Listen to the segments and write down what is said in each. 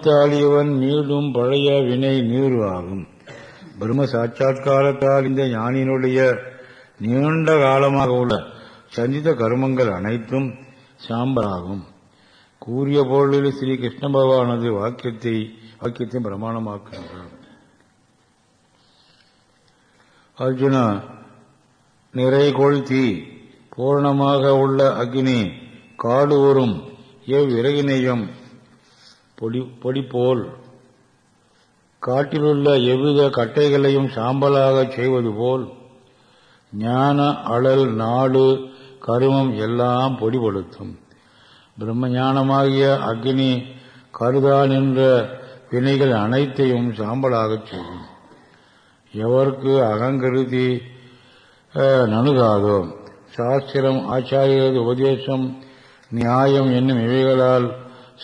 தாளியவன் மீளும் பழைய வினை நீர் ஆகும் பிரம்ம சாட்சா்காரத்தால் இந்த ஞானியினுடைய நீண்ட காலமாக உள்ள சஞ்சித கர்மங்கள் அனைத்தும் சாம்பலாகும். கூறிய பொருளில் ஸ்ரீ கிருஷ்ண பகவானது வாக்கியத்தை வாக்கியத்தை பிரமாணமாக்குகின்றார். அர்ஜுனா நிறை கொழ்த்தி பூர்ணமாக உள்ள அக்னி காடுவரும் எவ்விறகினையும் பொடி பொடி போல் காட்டிலுள்ள எவ்வித கட்டைகளையும் சாம்பலாகச் செய்வது போல் ஞான அழல் நாடு கருமம் எல்லாம் பொடிபடுத்தும் பிரம்ம ஞானமாகிய அக்னி கருதான் என்ற வினைகள் அனைத்தையும் சாம்பலாகச் செய்யும். எவருக்கு அகங்கருதி நணுகாதோ? சாஸ்திரம் ஆச்சாரியரது உபதேசம் நியாயம் என்னும் இவைகளால்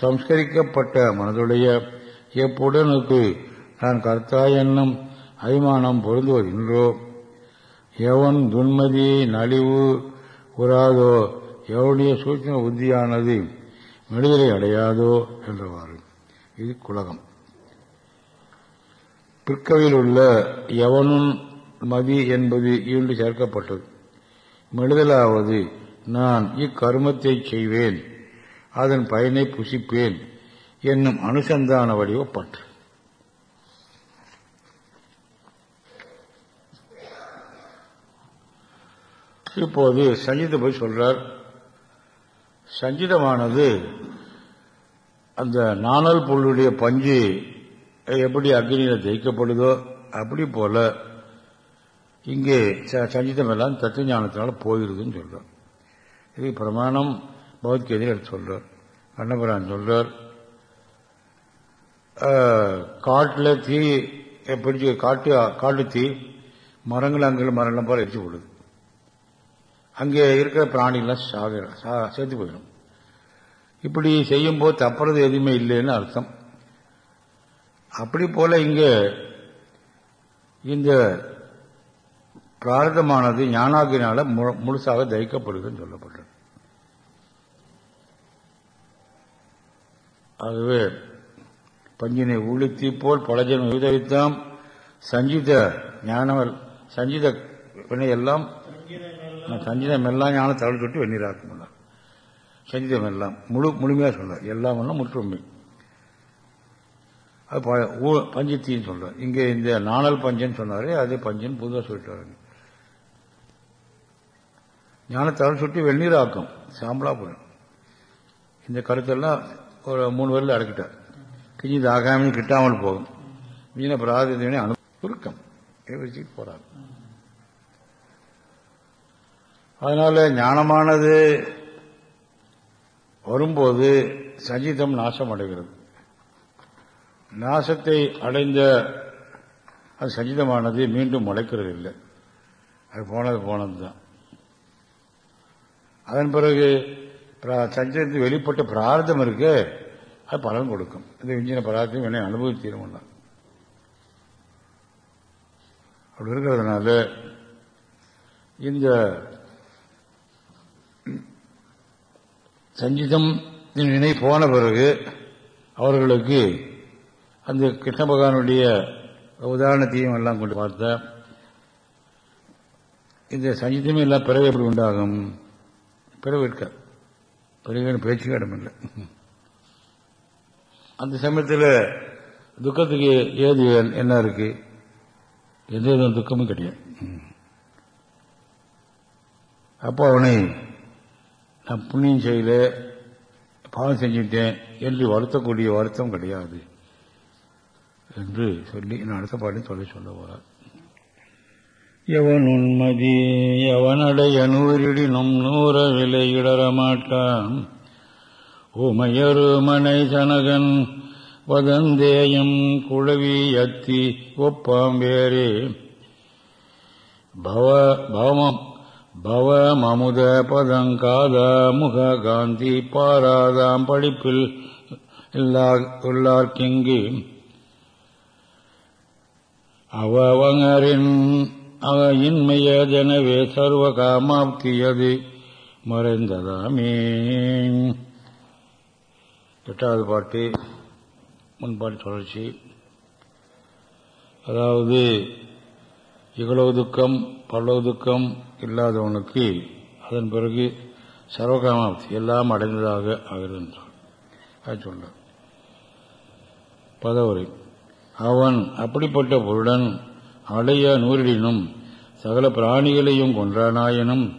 சம்ஸ்கரிக்கப்பட்ட மனதுடைய எப்புடனுக்கு நான் கர்த்தா என்னும் அபிமானம் பொருந்துவதின்றோ? எவன் துன்மதி நலிவு உறாதோ எவனுடைய சூட்சம புத்தியானது விடுதலை அடையாதோ? என்றவாறு. இது குலகம். பிற்கவில் உள்ள எவனும் மதி என்பது இன்று சேர்க்கப்பட்டது. மெழுதலாவது நான் இக்கருமத்தை செய்வேன். அதன் பயனை புசிப்பேன் என்னும் அனுசந்தான வடிவப்பற்று இப்போது சஞ்சித போய் சொல்றார் சஞ்சிதமானது அந்த நாணல் பொருளுடைய பஞ்சு எப்படி அக்னியில் ஜெயிக்கப்படுதோ அப்படி போல இங்கே சஞ்சிதம் எல்லாம் தத்துவ ஞானத்தினால போயிருதுன்னு சொல்றார். இது பிரமாணம் பகவத்கீதையில் எடுத்து சொல்றார். அன்னபுரான் சொல்றார். காட்டில் தீ பிடிச்சி காட்டு காட்டு தீ மரங்கள் அங்கே மரங்கள் போல எரிச்சு போடுது. அங்கே இருக்கிற பிராணிகள்லாம் சாக சேர்த்து போயிடும். இப்படி செய்யும்போது தப்புறது எதுவுமே இல்லைன்னு அர்த்தம். அப்படி போல இங்கே இந்த பிரார்த்தமானது ஞானாகினால முழுசாக தயிக்கப்படுதுன்னு சொல்லப்படுது. ஆகவே பஞ்சினை உளுத்தி போல் பலஜன் விதவித்தாம் சஞ்சித ஞானவர் சஞ்சித வினையெல்லாம் சஞ்சிதம் எல்லாம் ஞான தவள் தொட்டு வெந்நீராக்கும் சஞ்சிதம் எல்லாம் முழு முழுமையாக சொல்ல எல்லாம் முற்றுமை. அது பஞ்சத்தின்னு சொல்ற இங்கே இந்த நாணல் பஞ்சன் சொன்னாரே அது பஞ்சன் புதுவாக சொல்லிட்டு வராங்க. ஞானத்தால் சுட்டி வெந்நீர் ஆக்கும் சாம்பலா போயிடும். இந்த கருத்தெல்லாம் ஒரு மூணு பேரில் அடக்கிட்டார். கிஞ்சி ஆகாமல் கிட்டாமல் போகும். மீன பிராதினை அனு சுருக்கம். வச்சுட்டு போறார். அதனால ஞானமானது வரும்போது சஞ்சிதம் நாசம் அடைகிறது. நாசத்தை அடைந்த அது சஞ்சிதமானது மீண்டும் முளைக்கிறது இல்லை. அது போனது போனது தான் அதன் பிறகு சஞ்சலத்துக்கு வெளிப்பட்ட பிரார்த்தம் இருக்கு. அது பலன் கொடுக்கும். இந்த விஞ்சின பிரார்த்தம் என்ன அனுபவித்தீரும் அப்படி இருக்கிறதுனால இந்த சஞ்சிதம் நினை போன பிறகு அவர்களுக்கு அந்த கிருஷ்ண பகவானுடைய உதாரணத்தையும் எல்லாம் கொண்டு பார்த்தா இந்த சஞ்சிதமே எல்லாம் பிறகு எப்படி உண்டாகும்? பிறகு இருக்காது பிறகு பேச்சுக்கு இடமில்லை அந்த சமயத்தில் துக்கத்துக்கு ஏது என்ன இருக்கு? எந்த விதம் துக்கமும் கிடையாது. அப்போ அவனை நான் புண்ணியம் செய்யல பாவம் செஞ்சுட்டேன் என்று வருத்தக்கூடிய வருத்தம் கிடையாது என்று சொல்லி நான் அடுத்த பாட்டி தொலை சொல்ல போறார். எவன் உண்மதி எவனடைய நூறிடினும் நூற விலை இடரமாட்டான். உமையரு மனை சனகன் வதந்தேயம் குழவி அத்தி ஒப்பாம் வேறே. பவ பவமம் பவ பதங்காத முக காந்தி பாராதாம் படிப்பில் உள்ளார்க்கிங்கு. அவவங்கரின் இன்மையதெனவே சர்வ காமாப்தியது மறைந்ததாமே. எட்டாவது பாட்டு முன்பாடு தொடர்ச்சி. அதாவது இவ்வளவு துக்கம் பல்லவு துக்கம் இல்லாதவனுக்கு அதன் பிறகு சர்வகாமாப்தி எல்லாம் அடைந்ததாக ஆகிறது அது சொல்ல பதவுரை. அவன் அப்படிப்பட்ட பொருடன் அடைய நூறிடினும் சகல பிராணிகளையும் கொன்றானாயினும்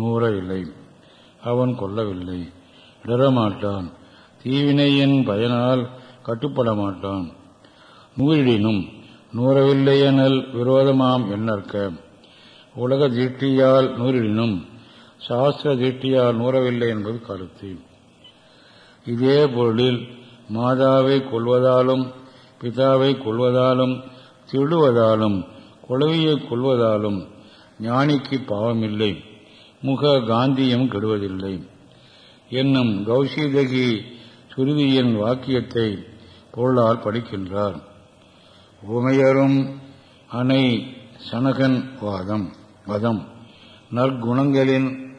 நூற இல்லை. அவன் கொல்லவில்லை. இடரமாட்டான் தீவினையின் பயனால் கட்டுப்பட மாட்டான் நூறிடினும் நூறவில்லையெனல் விரோதமாம் எண்ணற்க உலக தீட்டியால் நூறிடினும் சாஸ்திர தீட்டியால் நூறவில்லை என்பது கருத்து. இதே பொருளில் மாதாவை கொள்வதாலும் பிதாவை கொள்வதாலும் திருடுவதாலும் குழவியை கொள்வதாலும் ஞானிக்கு பாவமில்லை. முக காந்தியம் கெடுவதில்லை. என்னும் கௌசிதகி சுருதியின் வாக்கியத்தை பொருளால் படிக்கின்றார். உமையரும் அணை சனகன் வாதம் வதம். நற்குணங்களின்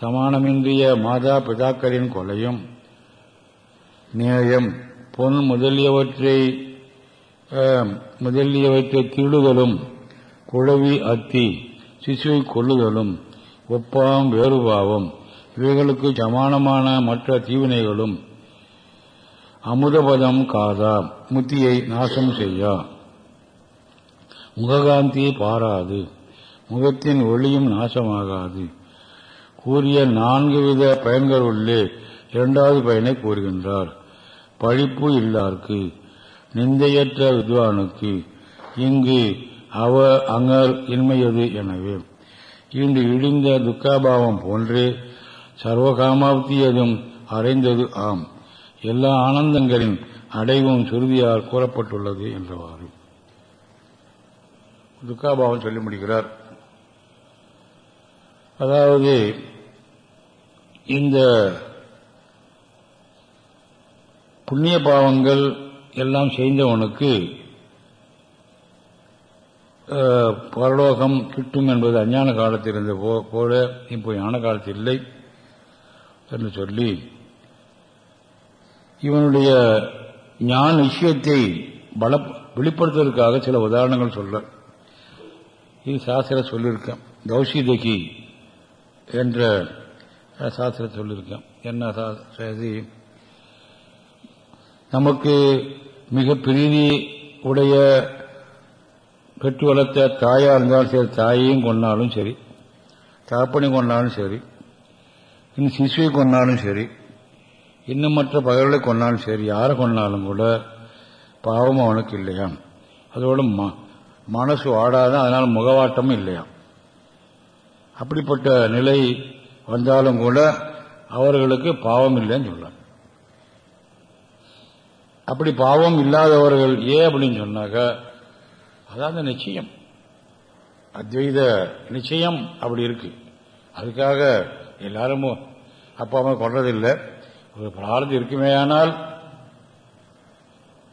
சமானமின்றிய மாதா பிதாக்களின் கொலையும் நேயம் பொன் முதலியவற்றை முதலியவற்றை திருடுதலும் குழவி அத்தி சிசுவை கொள்ளுதலும் ஒப்பாம் வேறுபாவம் இவைகளுக்கு சமானமான மற்ற தீவினைகளும் அமுதபதம் காதா முத்தியை நாசம் செய்யா. முககாந்தி பாராது முகத்தின் ஒளியும் நாசமாகாது. கூறிய நான்கு வித பயன்கள் உள்ளே இரண்டாவது பயனை கூறுகின்றார். பழிப்பு இல்லார்க்கு நிந்தையற்ற வித்வானுக்கு இங்கு அவ அங்கர் இன்மையது எனவே. இன்று இடிந்த துக்காபாவம் போன்றே சர்வகாமாப்தியதும் அறைந்தது ஆம். எல்லா ஆனந்தங்களின் அடைவும் சுருதியால் கூறப்பட்டுள்ளது என்றவாறு. துக்காபாவம் சொல்லி முடிகிறார் அதாவது இந்த புண்ணிய பாவங்கள் எல்லாம் செய்தவனுக்கு பரலோகம் கிட்டும் என்பது அஞ்ஞான காலத்தில் இருந்த போல இப்போ ஞான காலத்தில் இல்லை என்று சொல்லி இவனுடைய ஞான விஷயத்தை பல வெளிப்படுத்துவதற்காக சில உதாரணங்கள் சொல்ல இது சாஸ்திர சொல்லியிருக்கேன். கௌசிதகி என்ற சாஸ்திர சொல்லியிருக்கேன். என்ன செய்தி நமக்கு மிக பிரீதி உடைய பெற்று வளர்த்த தாயாக இருந்தாலும் சரி தாயையும் கொண்டாலும் சரி தாப்பனை கொண்டாலும் சரி இன்னும் சிசுவை கொண்டாலும் சரி இன்னும் மற்ற பகல்களை கொண்டாலும் சரி யாரை கொண்டாலும் கூட பாவம் அவனுக்கு இல்லையா? ம மனசு ஆடாதான் அதனால் முகவாட்டமும் இல்லையா? அப்படிப்பட்ட நிலை வந்தாலும் கூட அவர்களுக்கு பாவம் இல்லைன்னு சொல்லலாம் அப்படி பாவம் இல்லாதவர்கள் ஏன் அப்படின்னு சொன்னாக்க அதான் அந்த நிச்சயம். அத்வைத நிச்சயம் அப்படி இருக்கு. அதுக்காக எல்லாரும் அப்பா அம்மா கொண்டதில்லை ஒரு பிரார்த்தம் இருக்குமே ஆனால்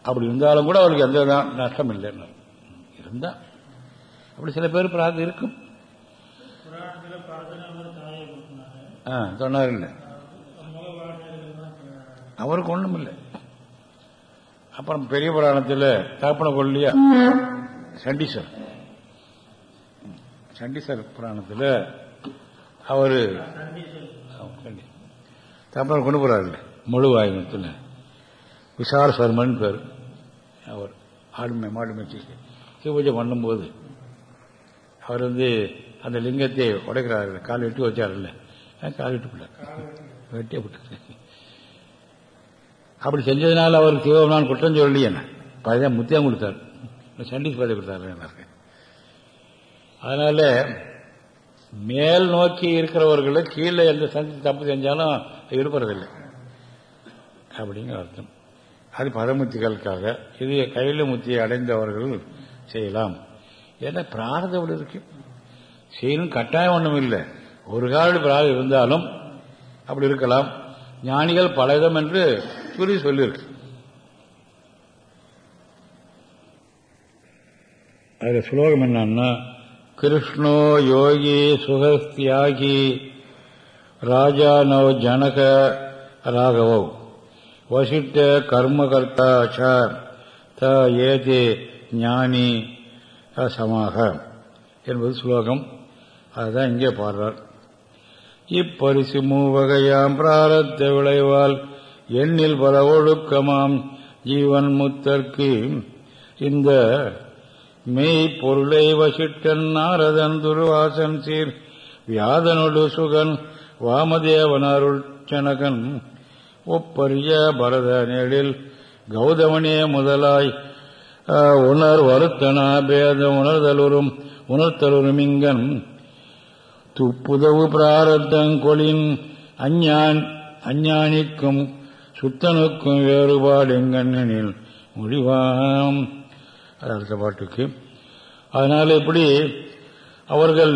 அப்படி இருந்தாலும் கூட அவருக்கு எந்த நஷ்டம் இல்லைன்னு இருந்தா அப்படி சில பேர் பிரார்த்தம் இருக்கும். சொன்னார் இல்லை. அவருக்கு ஒன்றும் இல்லை. அப்புறம் பெரிய புராணத்தில் தாப்பன கொல்லியா? சண்டீசர் சண்டீசர் புராணத்தில் அவர் தாப்பன கொண்டு போறாரு. முழு ஆயுதத்தில். விசார சர்மன் பேர். அவர் ஆடுமை மாடு மேய்ச்சி சிவபூஜை பண்ணும்போது அவர் வந்து அந்த லிங்கத்தை உடைக்கிறாரு. கால் வெட்டி வச்சார்ல கால் வெட்டி விட்டார் வெட்டியே விட்டார் அப்படி செஞ்சதுனால அவர் சிவபெருமான் குற்றம் சொல்லலையே பதவியாக முத்தியம் கொடுத்தார். சண்டீஸ் பதவி கொடுத்தாரு அதனால மேல் நோக்கி இருக்கிறவர்கள் கீழே எந்த சந்தி தப்பு செஞ்சாலும் இருப்பறதில்லை அப்படிங்கிற அர்த்தம். அது பதமுத்திகளுக்காக இது கையில் முத்தியை அடைந்தவர்கள் செய்யலாம். ஏன்னா பிரார்த்தம் இருக்கு. செய்யணும் கட்டாயம் ஒன்றும் இல்லை. ஒரு கால பிரார்த்தம் இருந்தாலும் அப்படி இருக்கலாம். ஞானிகள் பலவிதம் என்று சொல்லி சொல்லியிருக்கு அதில் ஸ்லோகம் என்னன்னா கிருஷ்ணோ யோகி சுகஸ்தியாகி ராஜானோ ஜனக ராகவோ வசிட்ட கர்மகர்த்தா ச த ஏதே ஞானி சமாக என்பது ஸ்லோகம் அதுதான் இங்கே பாடுறார். இப்பரிசு மூவகையாம் பிராரத்த விளைவால் எண்ணில் பல ஒழுக்கமாம் ஜீவன் முத்தற்கு இந்த மெய் பொருளை வசிட்டன் நாரதன் துருவாசன் சீர். வியாதனொடு சுகன் வாமதேவன் அருள் சனகன். ஒப்பரிய பரத நேழில் கௌதமனே முதலாய். உணர் வருத்தனா பேத உணர்தலுறும் உணர்த்தலுறும் இங்கன். துப்புதவு பிராரத்தங்கொளின் அஞ்ஞான் அஞ்ஞானிக்கும் சுத்தனுக்கும் வேறுபாடு எங்கண்ணனில் முடிவாம். அது அடுத்த பாட்டுக்கு. அதனால இப்படி அவர்கள்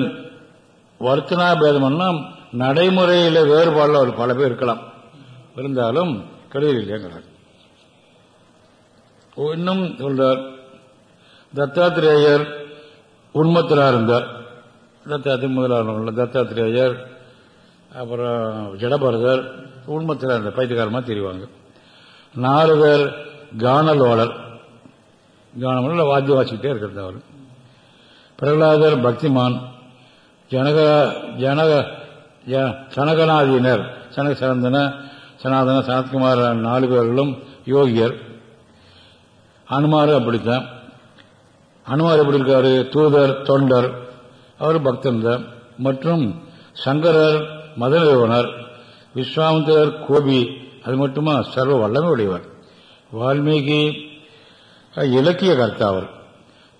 வர்த்தனா பேதம்னா நடைமுறையில் வேறுபாடில் அவர் பல பேர் இருக்கலாம். இருந்தாலும் கிடையாது இல்லைங்கிறார் இன்னும் சொல்றார். தத்தாத்திரேயர் உண்மத்திலா இருந்தார். தத்தாத்திரி முதலாளர் தத்தாத்திரேயர் அப்புறம் ஜடபரதர் உண்மத்தில் அந்த பைத்தியகாரமாக தெரிவாங்க. நாலு பேர் கானலோடர் கானமோட வாத்தியம் வாசிக்கிட்டே இருக்கிறது அவர். பிரகலாதர் பக்திமான். ஜனக ஜனக சனகநாதியினர் சனக சனந்தன சனாதன சனத்குமார் நாலு பேர்களும் யோகியர். அனுமார் அப்படித்தான். அனுமார் எப்படி இருக்காரு? தூதர் தொண்டர். அவர் பக்தன் தான். மற்றும் சங்கரர் மதநிறுவனர் விஸ்வாமித்திரர் கோபி அது மட்டுமா? சர்வ வல்லமை உடையவர் வால்மீகி இலக்கிய கர்த்தா அவர்.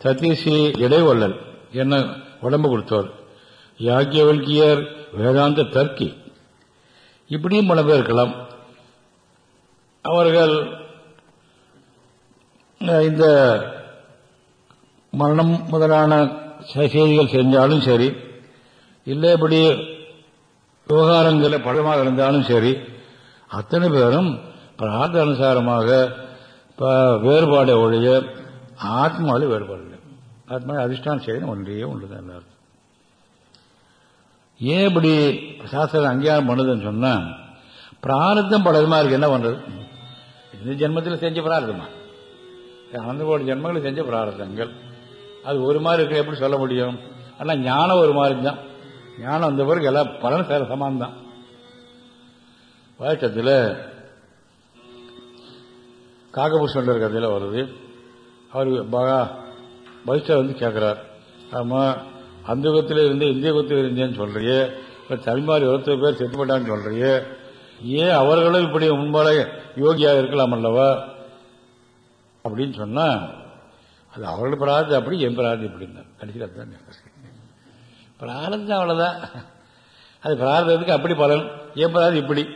சதீசி இடைவள்ளல் என்ன உடம்பு கொடுத்தவர். யாக்கியவல்கியர் வேதாந்த தர்க்கி. இப்படியும் பல பேர் இருக்கலாம். அவர்கள் இந்த மரணம் முதலான செய்திகள் செஞ்சாலும் சரி இல்லை இப்படி விவகாரங்களில் பழமாக இருந்தாலும் சரி அத்தனை பேரும் பிரார்த்த அனுசாரமாக வேறுபாடு ஒழிய ஆத்மாவில் வேறுபாடு இல்லை. ஆத்மா அதிஷ்டான செய்தி ஒன்றையே ஒன்றுதான் எல்லாரும் ஏன் இப்படி சாஸ்திரம் அங்கீகாரம் பண்ணுதுன்னு சொன்னா பிராரத்தம் பலதுமா இருக்கு. என்ன பண்றது? இந்த ஜென்மத்தில் செஞ்ச பிரார்த்தமா? அந்த கோடி ஜென்மங்கள் செஞ்ச பிரார்த்தங்கள். அது ஒரு மாதிரி இருக்க எப்படி சொல்ல முடியும்? ஆனால் ஞானம் ஒரு மாதிரி தான் ஞானம் வந்த பிறகு எல்லாம் பலன் சேர சமான்தான். வாய்ச்சத்தில் கதையில் வருது. அவர் பகிஷ்டர் வந்து கேட்குறார் ஆமாம் அந்த யுகத்தில் இருந்து இந்திய யுகத்தில் இருந்தேன்னு சொல்கிறியே இப்போ தமிழ்மாரி ஒருத்தர் பேர் செத்துப்பட்டான்னு சொல்கிறியே ஏன் அவர்களும் இப்படி முன்பால யோகியாக இருக்கலாம் அல்லவா? அப்படின்னு சொன்னால் அது அவர்கள் பிரார்த்தம் அப்படி என் பிரார்த்தம் இப்படின்னா கடைசியில் அதுதான் பிராரதம் அவ்வளவுதான். அது பிரார்த்தத்துக்கு அப்படி பலன். எப்படாது இப்படி.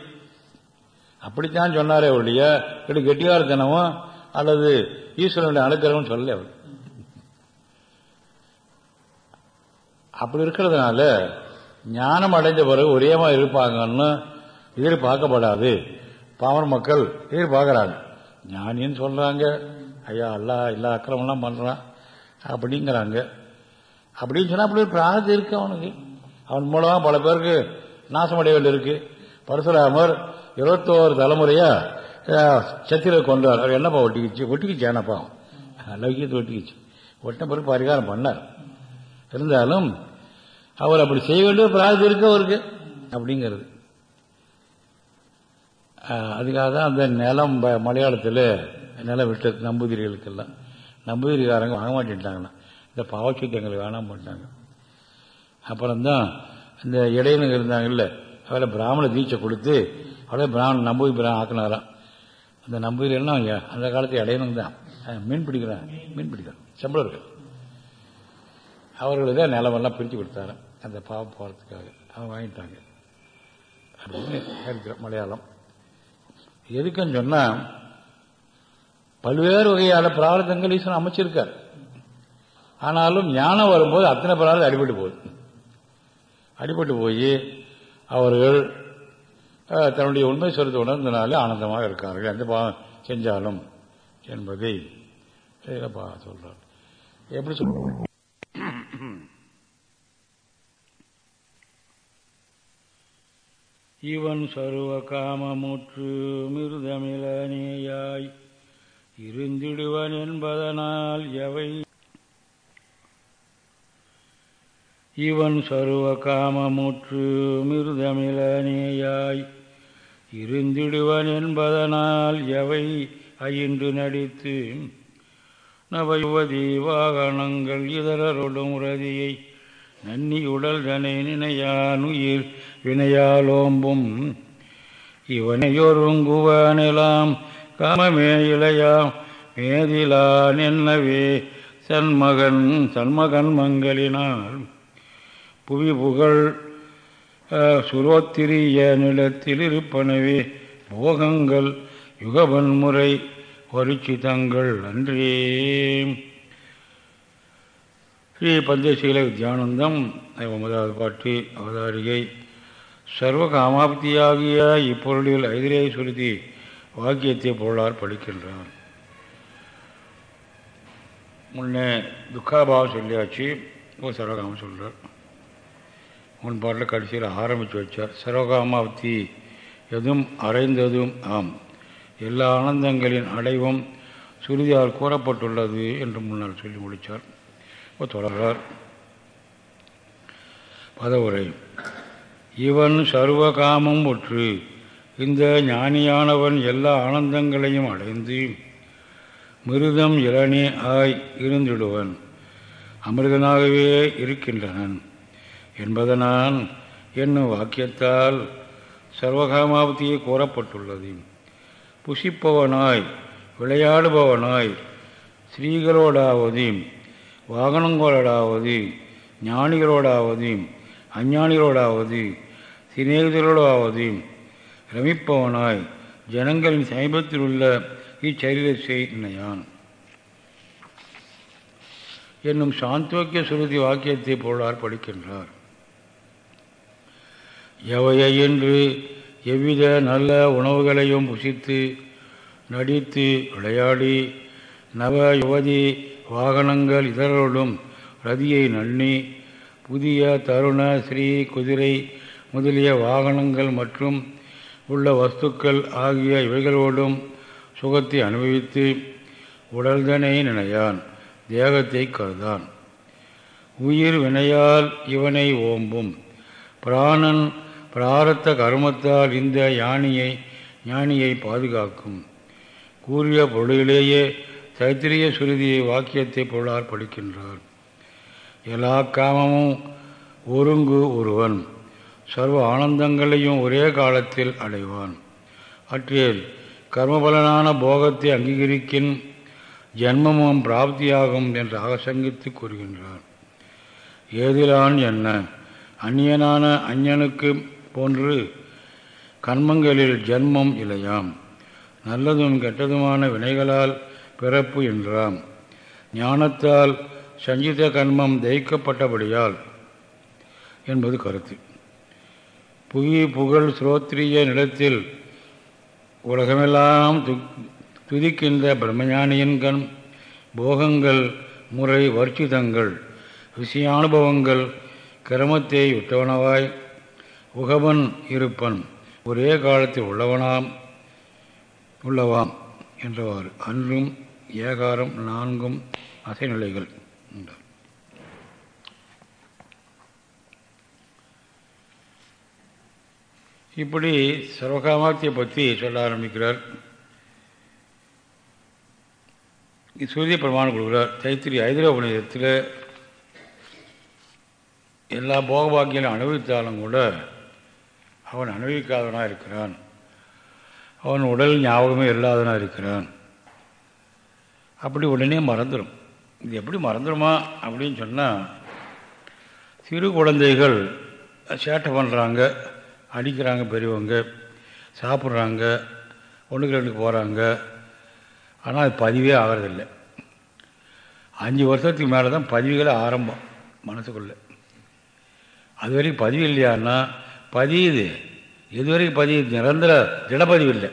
அப்படித்தான் சொன்னாரே ஒழிய இப்படி கெட்டிகாரத்தனமும் அல்லது ஈஸ்வரனுடைய அனுக்கிரகம் சொல்லல அவர். அப்படி இருக்கிறதுனால ஞானம் அடைஞ்ச பிறகு ஒரேமா இருப்பாங்கன்னு எதிர்பார்க்கப்படாது. பாவன மக்கள் எதிர்பார்க்கறாங்க. ஞானின்னு சொல்றாங்க. ஐயா எல்லா எல்லா அக்கிரமெல்லாம் பண்றான். அப்படிங்கிறாங்க. அப்படின்னு சொன்னா அப்படி ஒரு பிரார்த்தம் இருக்கு அவனுக்கு. அவன் மூலமா பல பேருக்கு நாசமடைய வேண்டி இருக்கு. பரசுராமர் இருபத்தோரு தலைமுறையா சத்திர கொண்டார் அவர் என்னப்பா ஒட்டிக்கிச்சு? ஒட்டிக்கிச்சு என்னப்பா? லௌகியத்தை ஒட்டிக்கிச்சு. ஒட்டின பிறகு பரிகாரம் பண்ணார். இருந்தாலும் அவர் அப்படி செய்ய வேண்டிய பிரார்த்தம் இருக்கு அவருக்கு அப்படிங்கிறது. அதுக்காக தான் அந்த நிலம் மலையாளத்தில் நிலம் விட்டது நம்பூதிரிகளுக்கெல்லாம் நம்பூதிரிக்காரங்க வாங்க மாட்டேன்ட்டாங்கண்ணா இந்த பாவச்சுத்தங்களை வேணாம் பண்ணிட்டாங்க அப்புறம்தான் இந்த இடையினங்க இருந்தாங்கல்ல அவளை பிராமண தீட்சை கொடுத்து அவளே பிராமண நம்பூதி பிராமண ஆக்கினாராம். அந்த நம்பூதிரியெல்லாம் அந்த காலத்து இடையினங்க தான். மீன் பிடிக்கிறான் மீன் பிடிக்கிறான் சம்பளம் இருக்கு. தான் நிலமெல்லாம் பிரித்து கொடுத்தாரு. அந்த பாவம் போகிறதுக்காக அவங்க வாங்கிட்டாங்க. அப்படின்னு இருக்கிறோம் மலையாளம். எதுக்குன்னு சொன்னா பல்வேறு வகையான பிரார்த்தங்கள் ஈஸ்வரன் அமைச்சிருக்கார். ஆனாலும் ஞானம் வரும்போது அத்தனை பிரார்த்தம் அடிபட்டு போகுது. அடிபட்டு போய் அவர்கள் தன்னுடைய உண்மை சொல்றதை உணர்ந்தனாலே ஆனந்தமாக இருக்கார்கள். எந்த பாவம் செஞ்சாலும் என்பதை சொல்றார். எப்படி சொல்றாங்க இவன் சர்வ காமமுற்று மிருதமிழனேயாய் இருந்திடுவன் என்பதனால் எவை இவன் சர்வ காமமுற்று மிருதமிழனேயாய். இருந்திடுவன் என்பதனால் எவை அயின்று நடித்து? நவயுவதி வாகனங்கள் இதரருடன் ரதியை நன்னி உடல் தனை நினையான் உயிர் வினையாலோம்பும். இவனையொருங்குவனெலாம் காமமே இளையாம். மேதிலான் என்னவே? சன்மகன் சன்மகன் மங்களினால். புவி புகழ் சுரோத்திரிய நிலத்தில் இருப்பனவே போகங்கள் யுகவன்முறை பரிச்சிதங்கள் நன்றே. ஸ்ரீ பஞ்சசீல வித்யானந்தம் ஒன்பதாவது பாட்டு அவதாரிகை. சர்வ காமாப்தியாகிய இப்பொருளில் ஐதிரே சுருதி வாக்கியத்தை பொருளார் படிக்கின்றார் முன்னே துக்காபாவம் சொல்லியாச்சு இப்போ சர்வகாமம் சொல்கிறார் முன்பாட்டில் கடைசியில் ஆரம்பித்து வச்சார். சர்வகாமாப்தி எதுவும் அறைந்ததும் ஆம். எல்லா ஆனந்தங்களின் அடைவும் சுருதியால் கூறப்பட்டுள்ளது என்று முன்னால் சொல்லி முடித்தார் இப்போ தொடர்கிறார் பதவுரை. இவன் சர்வகாமம் ஒற்று இந்த ஞானியானவன் எல்லா ஆனந்தங்களையும் அடைந்து மிருதம் இளநீ ஆய் இருந்திடுவன். அமிர்தனாகவே இருக்கின்றனன். என்பதனால் என்னும் வாக்கியத்தால் சர்வகாமாவதியை கூறப்பட்டுள்ளது. புசிப்பவனாய் விளையாடுபவனாய் ஸ்ரீகளோடாவது வாகனங்களோடாவது ஞானிகளோடாவது அஞ்ஞானிகளோடாவது சிநேகிதர்களோடாவது ரமிப்பவனாய் ஜனங்களின் சமீபத்தில் உள்ள இச்சரீரத்தை நினையான் என்னும் சாந்தோக்கிய சுருதி வாக்கியத்தை பொருளார் படிக்கின்றார். எவையை என்று எவ்வித நல்ல உணவுகளையும் புசித்து நடித்து விளையாடி நவ யுவதி வாகனங்கள் இதரோடும் ரதியை நன்னி புதிய தருண ஸ்ரீ குதிரை முதலிய வாகனங்கள் மற்றும் உள்ள வஸ்துக்கள் ஆகிய இவைகளோடும் சுகத்தை அனுபவித்து உடல்தனை நினையான் தேகத்தை கருதான். உயிர் வினையால் இவனை ஓம்பும். பிராணன் பிராரத்த கர்மத்தால் இந்த யானியை ஞானியை பாதுகாக்கும். கூறிய பொருளிலேயே தைத்திரிய சுருதியை வாக்கியத்தை பொருளார் படிக்கின்றார். எல்லா காமமும் ஒருங்கு ஒருவன். சர்வ ஆனந்தங்களையும் ஒரே காலத்தில் அடைவான். அற்றில் கர்மபலனான போகத்தை அங்கீகரிக்கின் ஜென்மமும் பிராப்தியாகும் என்று ஆசங்கித்து கூறுகின்றார். ஏதிலான் என்ன? அந்நியனான அஞ்ஞனுக்கு போன்று கர்மங்களில் ஜென்மம் இல்லையாம் நல்லதும் கெட்டதுமான வினைகளால் பிறப்பு என்றாம். ஞானத்தால் சஞ்சித கர்மம் தெய்க்கப்பட்டபடியால் என்பது கருத்து. புவி புகழ் ஸ்ரோத்ரிய நிலத்தில் உலகமெல்லாம் துதிக்கின்ற பிரம்மஞானியின் கண் போகங்கள் முறை வர்ச்சிதங்கள் விஷயானுபவங்கள் கிரமத்தை விட்டவனவாய் உகவன் இருப்பன். ஒரே காலத்தில் உள்ளவனாம் உள்ளவாம் என்றவாறு. அன்றும் ஏகாரம் நான்கும் அசைநிலைகள் என்றார் இப்படி சர்வகாமாத்தியை பற்றி சொல்ல ஆரம்பிக்கிறார். சூரிய பிரமாணம் கொடுக்குறார். தைத்திரி ஐதரோபநிதத்தில் எல்லா போகபாக்கியங்களும் அனுபவித்தாலும் கூட அவன் அனுபவிக்காதவனாக இருக்கிறான். அவன் உடல் ஞாபகமே இல்லாதவனாக இருக்கிறான். அப்படி உடனே மறந்துடும் இது எப்படி மறந்துடுமா அப்படின்னு சொன்னால் சிறு குழந்தைகள் சேட்டை பண்ணுறாங்க அடிக்கிறாங்க பெரியவங்க சாப்பிட்றாங்க ஒன்றுக்கு ரெண்டுக்கு போகிறாங்க ஆனால் அது பதிவே ஆகிறதில்லை. அஞ்சு வருஷத்துக்கு மேலே தான் பதிவுகளே ஆரம்பம் மனசுக்குள்ளே. அது வரைக்கும் பதிவு இல்லையான்னா பதியுது. இதுவரைக்கும் பதியுது. நிரந்தர திடப்பதிவு இல்லை.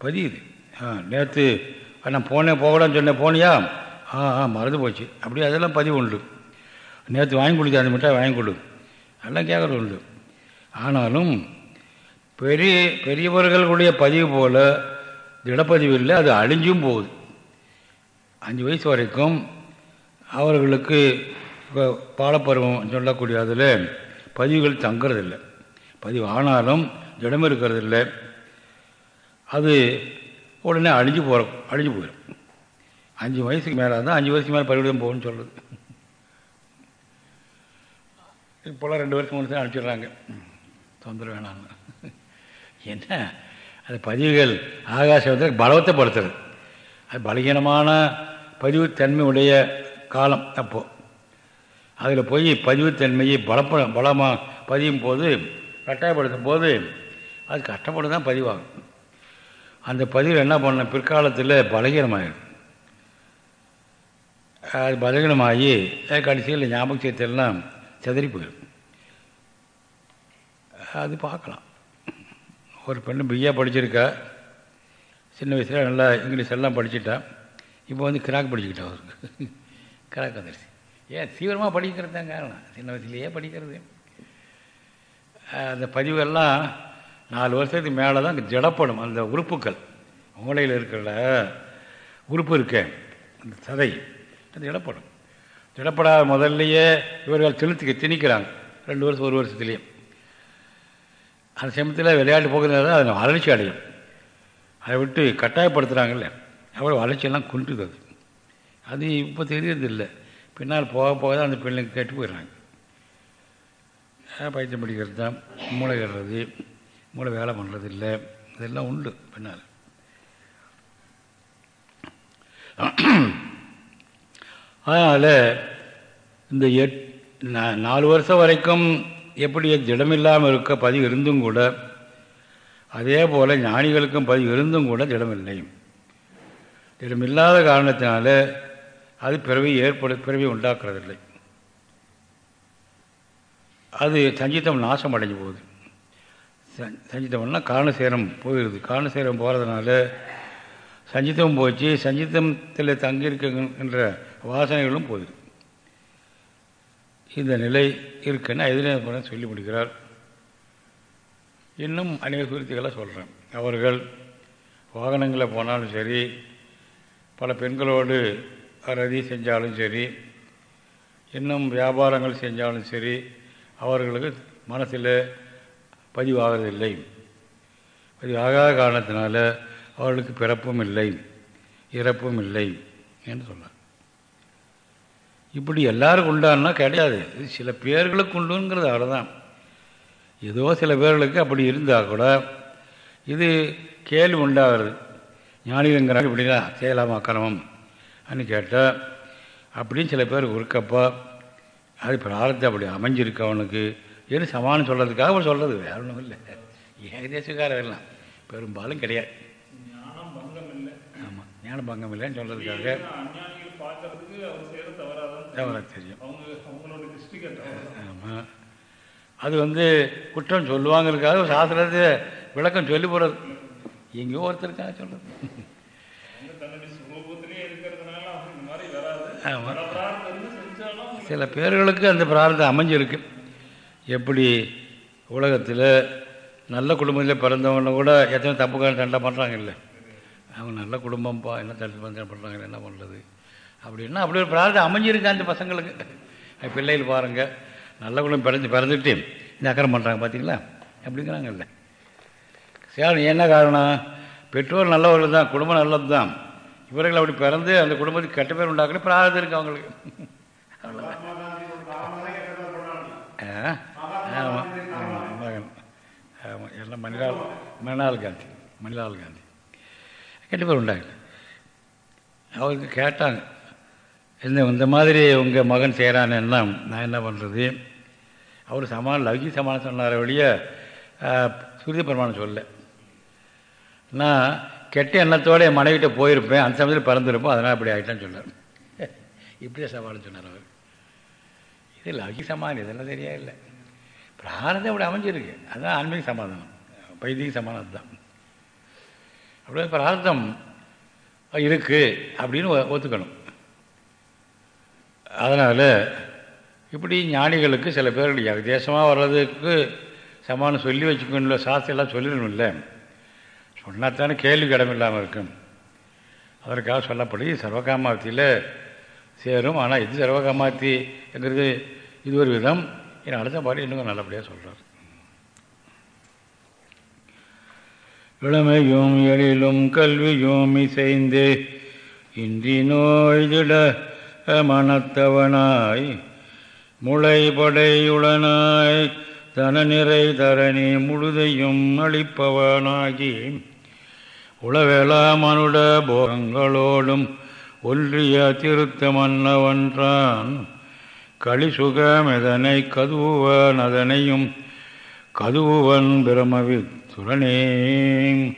பதியுது. ஆ நேற்று நான் போனேன் போகலான்னு சொன்னேன் போனியா? ஆ ஆ மறந்து போச்சு. அப்படியே அதெல்லாம் பதிவு உண்டு. நேற்று வாங்கி கொடுத்து அந்த மிட்டாய் வாங்கி கொடு. எல்லாம் கேட்குறது உண்டு. ஆனாலும் பெரிய பெரியவர்களுடைய பதிவு போல் திடப்பதிவு இல்லை அது அழிஞ்சும் போகுது. அஞ்சு வயசு வரைக்கும் அவர்களுக்கு இப்போ பாலப்பருவம் சொல்லக்கூடிய அதில் பதிவுகள் தங்குறதில்லை. பதிவு ஆனாலும் திடம் இருக்கிறதில்லை. அது உடனே அழிஞ்சு போகிற அழிஞ்சு போயிடும் அஞ்சு வயசுக்கு மேலே தான் அஞ்சு வயசுக்கு மேலே பருவம் போகணும்னு சொல்கிறது இப்போலாம் ரெண்டு வருஷம் மூணு அனுப்பிச்சிடுறாங்க. தொந்தரவு வேணாம்னு. என்ன? அது பதிவுகள் ஆகாசத்தை பலவத்தைப்படுத்துறது அது பலகீனமான பதிவு தன்மையுடைய காலம் அப்போது அதில் போய் பதிவுத்தன்மையை பலப்ப பலமாக பதியும் போது கட்டாயப்படுத்தும் போது அது கஷ்டப்பட்டு தான் பதிவாகும். அந்த பதிவில் என்ன பண்ண பிற்காலத்தில் பலகீனமாகிடும் அது பலகீனமாகி கடைசியில் ஞாபக சக்தியெல்லாம் செதறி போயிடும். அது பார்க்கலாம். ஒரு பெண்ணு பிஏ படிச்சிருக்கா. சின்ன வயசில் நல்லா இங்கிலீஷ் எல்லாம் படிச்சுட்டா. இப்போ வந்து கிராக் படிச்சுக்கிட்டா அவருக்கு. கிராக் வந்துடுச்சு ஏன் தீவிரமாக படிக்கிறது தான் காரணம். சின்ன வயசுலேயே படிக்கிறது. அந்த பதிவுகள்லாம் நாலு வருஷத்துக்கு மேலே தான் ஜடப்படும். அந்த உறுப்புக்கள் மூளையில் இருக்கிற உறுப்பு இருக்கேன் அந்த சதை. அது இடப்படும் திடப்படாத முதல்லையே இவர்கள் செலுத்திக்க திணிக்கிறாங்க. ரெண்டு வருஷம் ஒரு வருஷத்துலேயே. அந்த சமயத்தில் விளையாட்டு போகிறதுனால தான் அது வளர்ச்சி அடையும். அதை விட்டு கட்டாயப்படுத்துகிறாங்கல்ல அவ்வளோ வளர்ச்சியெல்லாம் குன்றுது அது இப்போ தெரியறதில்லை. பின்னால் போக போக தான் அந்த பிள்ளைங்க கேட்டு போயிடுறாங்க. பைத்தியம் படிக்கிறது தான்? மூளை கட்டுறது மூளை வேலை பண்ணுறது இல்லை. இதெல்லாம் உண்டு பின்னால். அதனால் இந்த எட் நாலு வருஷம் வரைக்கும் எப்படி திடமில்லாமல் இருக்க பதிவு இருந்தும் கூட அதே போல் ஞானிகளுக்கும் பதிவு இருந்தும் கூட திடமில்லை. திடமில்லாத காரணத்தினால அது பிறவி ஏற்படு பிறவி உண்டாக்குறதில்லை. அது சஞ்சித்தம் நாசம் அடைஞ்சு போகுது. சஞ்சித்தம்னா காரணசேரம் போயிடுது. காரணசேரம் போகிறதுனால சஞ்சித்தம் போச்சு சஞ்சித்தத்தில் தங்கியிருக்கின்ற வாசனைகளும் போயிடுது. இந்த நிலை இருக்குன்னு எதிரே சொல்லி முடிக்கிறார். இன்னும் அநேக சுருத்திகளை சொல்கிறேன் அவர்கள் வாகனங்களில் போனாலும் சரி பல பெண்களோடு ரதி செஞ்சாலும் சரி இன்னும் வியாபாரங்கள் செஞ்சாலும் சரி அவர்களுக்கு மனசில் பதிவாகிறதில்லை பதிவாகாத காரணத்தினால அவர்களுக்கு பிறப்பும் இல்லை இறப்பும் இல்லை என்று சொன்னார். இப்படி எல்லாருக்கும் உண்டான்னா கிடையாது. இது சில பேர்களுக்கு உண்டுங்கிறது அவ்வளோதான் ஏதோ சில பேர்களுக்கு அப்படி இருந்தால் கூட இது கேள்வி உண்டாகிறது. ஞானிகங்கிறாங்க இப்படின்னா செய்யலாமா அக்கிரமம் அப்படின்னு கேட்டால் அப்படின்னு சில பேர் இருக்கப்பா அது பிரார்த்தம் அப்படி அமைஞ்சிருக்கு அவனுக்கு என்ன சமானம் சொல்கிறதுக்காக அவர் சொல்கிறது வேற ஒன்றும் இல்லை. ஏகதேசக்காரர் எல்லாம் பெரும்பாலும் கிடையாது. ஆமாம் ஞான பங்கம் இல்லைன்னு சொல்கிறதுக்காக தவறாக தெரியும். ஆமாம் அது வந்து குற்றம் சொல்லுவாங்கிறதுக்காக சாஸ்திரத்தை விளக்கம் சொல்லி போகிறது எங்கேயோ ஒருத்தருக்காக சொல்கிறது ஆமாம் சில பேர்களுக்கு அந்த பிரார்த்தம் அமைஞ்சிருக்கு. எப்படி உலகத்தில் நல்ல குடும்பத்தில் பிறந்தவங்க கூட எத்தனை தப்புக்கான சண்டை பண்ணுறாங்க இல்லை? அவங்க நல்ல குடும்பம்ப்பா என்ன தண்டை பந்தம் பண்ணுறாங்க என்ன பண்ணுறது அப்படின்னா அப்படி ஒரு பிரார்த்தம் அமைஞ்சிருக்கு அந்த பசங்களுக்கு. பிள்ளைகள் பாருங்கள் நல்ல குடும்பம் பிறந்து பிறந்துட்டு இந்த அக்கறம் பண்ணுறாங்க பார்த்தீங்களா அப்படிங்கிறாங்கல்ல சரி என்ன காரணம்? பெற்றோர் நல்லவர்கள் தான் குடும்பம் நல்லது தான் இவர்கள் அப்படி பிறந்து அந்த குடும்பத்துக்கு கெட்ட பேர் உண்டாக்கணும் பிரார்த்தம் இருக்கு அவங்களுக்கு. ஆமாம் ஆமாம் எல்லாம் மணிலால் மணிலால் காந்தி மணிலால் காந்தி. கெட்ட பேர் உண்டாகல அவருக்கு கேட்டாங்க இந்த இந்த மாதிரி உங்கள் மகன் செய்கிறான்னு நான் என்ன பண்ணுறது அவர் சமானம் லவ்கி சமானம் சொன்னார வழிய சுருதி பிரமாணம் சொல்ல நான் கெட்ட எண்ணத்தோடு என் மனைவிட்ட போயிருப்பேன். அந்த சமயத்தில் பறந்துருப்போம். அதனால் இப்படி ஆகிட்டான்னு சொன்னார். இப்படியே சமாளம் சொன்னார் அவர். இது அகி சமானம் இதெல்லாம் தெரியாது இல்லை. பிராரதம் அப்படி அமைஞ்சிருக்கு. அதுதான் ஆன்மீக சமாதானம். வைதிக சமாதானம் தான். அப்படியே பிரார்த்தம் இருக்குது அப்படின்னு ஒத்துக்கணும். அதனால் இப்படி ஞானிகளுக்கு சில பேர் தேசமாக வர்றதுக்கு சமானம் சொல்லி வச்சுக்கணும் சாஸ்திரம் எல்லாம் சொல்லிடணும்ல. சொன்னாத்தானே கேள்வி இடம் இல்லாமல் இருக்கும். அதற்காக சொல்லப்படி சர்வகாமாத்தியில் சேரும். ஆனால் இது சர்வகாமாத்திங்கிறது இது ஒரு விதம். என் அடுத்த பாடி இன்னும் நல்லபடியாக சொல்கிறார் இளமையும் எழிலும் கல்வியும் இசைந்து இன்றி நோய்திட மனத்தவனாய் முளைபடையுளனாய் தன நிறை தரணி முழுதையும் அளிப்பவனாகி உளவேளாமனுட போகங்களோடும் ஒன்றிய திருத்தமன்னவன்றான். மன்னவன்றான் கதுவன் அதனையும் கதுவுவன் பிரமவி துரணே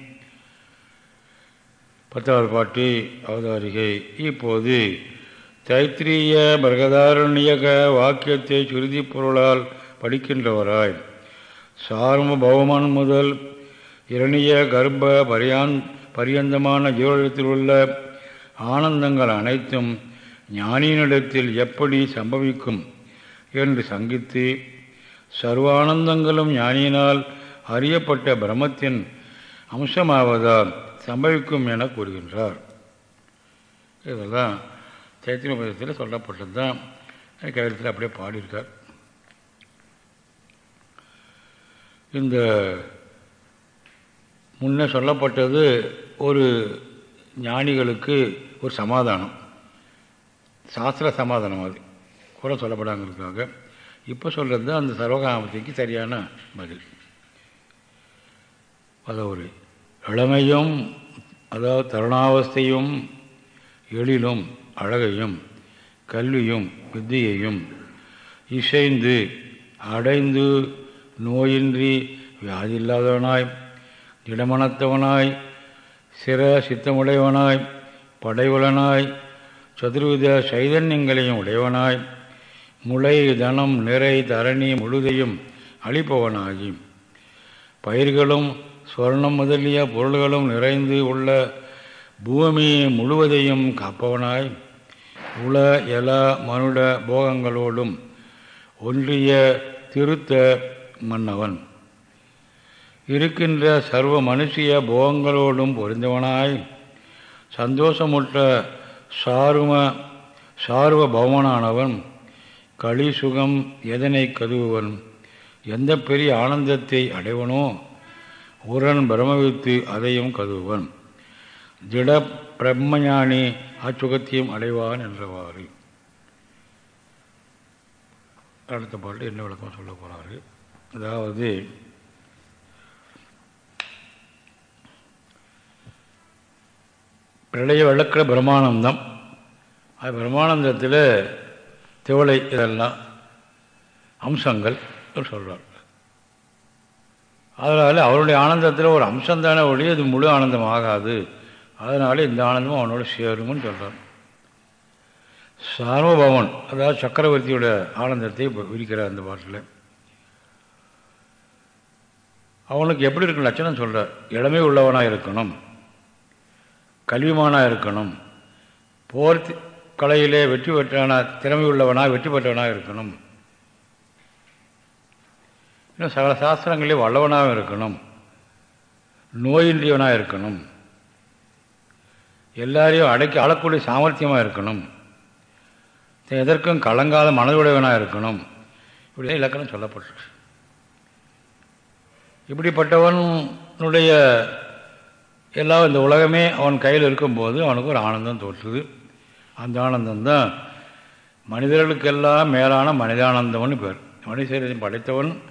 பத்தாவது பாட்டு அவதாரிகை. இப்போது தைத்திரிய பிரகதாரண்யக வாக்கியத்தை சுருதி பொருளால் படிக்கின்றவராய். சார்ம பவமன் முதல் இரணிய கர்ப்ப பரியான் பரியந்தமான ஜீவனத்தில் உள்ள ஆனந்தங்கள் அனைத்தும் ஞானியினிடத்தில் எப்படி சம்பவிக்கும் என்று சங்கித்து சர்வானந்தங்களும் ஞானியினால் அறியப்பட்ட பிரம்மத்தின் அம்சமாவதால் சம்பவிக்கும் என கூறுகின்றார். இதெல்லாம் சைத்திரிய உபதத்தில் சொல்லப்பட்டது தான் கையெழுத்தில் அப்படியே பாடியிருக்கார். இந்த முன்னே சொல்லப்பட்டது ஒரு ஞானிகளுக்கு ஒரு சமாதானம். சாஸ்திர சமாதானம் அது. கூட சொல்லப்படாங்கிறதுக்காக. இப்போ சொல்கிறது தான் அந்த சர்வகாமத்துக்கு சரியான பதில். அதை ஒரு இளமையும் அதாவது தருணாவஸ்தையும் எழிலும் அழகையும் கல்வியும் வித்தியையும் இசைந்து அடைந்து நோயின்றி வியாதி இல்லாதவனாய் திடமனத்தவனாய் சிற சித்தமுடையவனாய் படைவுலனாய் சதுர்வித சைதன்யங்களையும் உடையவனாய் முளை தனம் நிறை தரணி முழுதையும் அளிப்பவனாகி பயிர்களும் ஸ்வர்ணம் முதலிய பொருள்களும் நிறைந்து உள்ள பூமி முழுவதையும் காப்பவனாய் உல எல மனுட போகங்களோடும் ஒன்றிய திருத்த மன்னவன். இருக்கின்ற சர்வ மனுஷிய போகங்களோடும் பொருந்தவனாய். சந்தோஷமுற்ற சாரும சார்வ பவனானவன் களி சுகம் எதனை கதுவுவன் எந்த பெரிய ஆனந்தத்தை அடைவனோ உரன் பிரமவித்து அதையும் கதுவன் திட பிரம்மஞானி அச்சுகத்தையும் அடைவான் என்றவாறு. அடுத்த பாட்டு என்ன விளக்கம் சொல்ல போகிறாரு அதாவது பிரளய விளக்கிற பிரம்மானந்தம். அது பிரம்மானந்தத்தில் திவளை இதெல்லாம் அம்சங்கள் சொல்கிறார் அதனால் அவருடைய ஆனந்தத்தில் ஒரு அம்சம் தானே ஒழிய இது முழு ஆனந்தம் ஆகாது. அதனால் இந்த ஆனந்தமும் அவனோட சேரும்னு சொல்கிறார் சார்வபவன் அதாவது சக்கரவர்த்தியோட ஆனந்தத்தை விரிக்கிறார் அந்த பாட்டில். அவனுக்கு எப்படி இருக்கும் லட்சணம் சொல்கிறார் இளமை உள்ளவனாக இருக்கணும். கல்விமானாக இருக்கணும். போர் கலையிலே வெற்றி பெற்றவனா திறமை உள்ளவனாக வெற்றி பெற்றவனாக இருக்கணும். இன்னும் சகல சாஸ்திரங்களே வல்லவனாக இருக்கணும். நோயின்றியவனாக இருக்கணும். எல்லாரையும் அடக்கி ஆளக்கூடிய சாமர்த்தியமாக இருக்கணும். எதற்கும் கலங்காத மனதுடையவனாக இருக்கணும். இப்படி இலக்கணம் சொல்லப்பட்டு இப்படிப்பட்டவனுடைய எல்லாம் இந்த உலகமே அவன் கையில் இருக்கும்போது அவனுக்கு ஒரு ஆனந்தம் தோற்றுது. அந்த ஆனந்தம்தான் மனிதர்களுக்கெல்லாம் மேலான மனிதானந்தம்னு பேர். மனித படைத்தவன்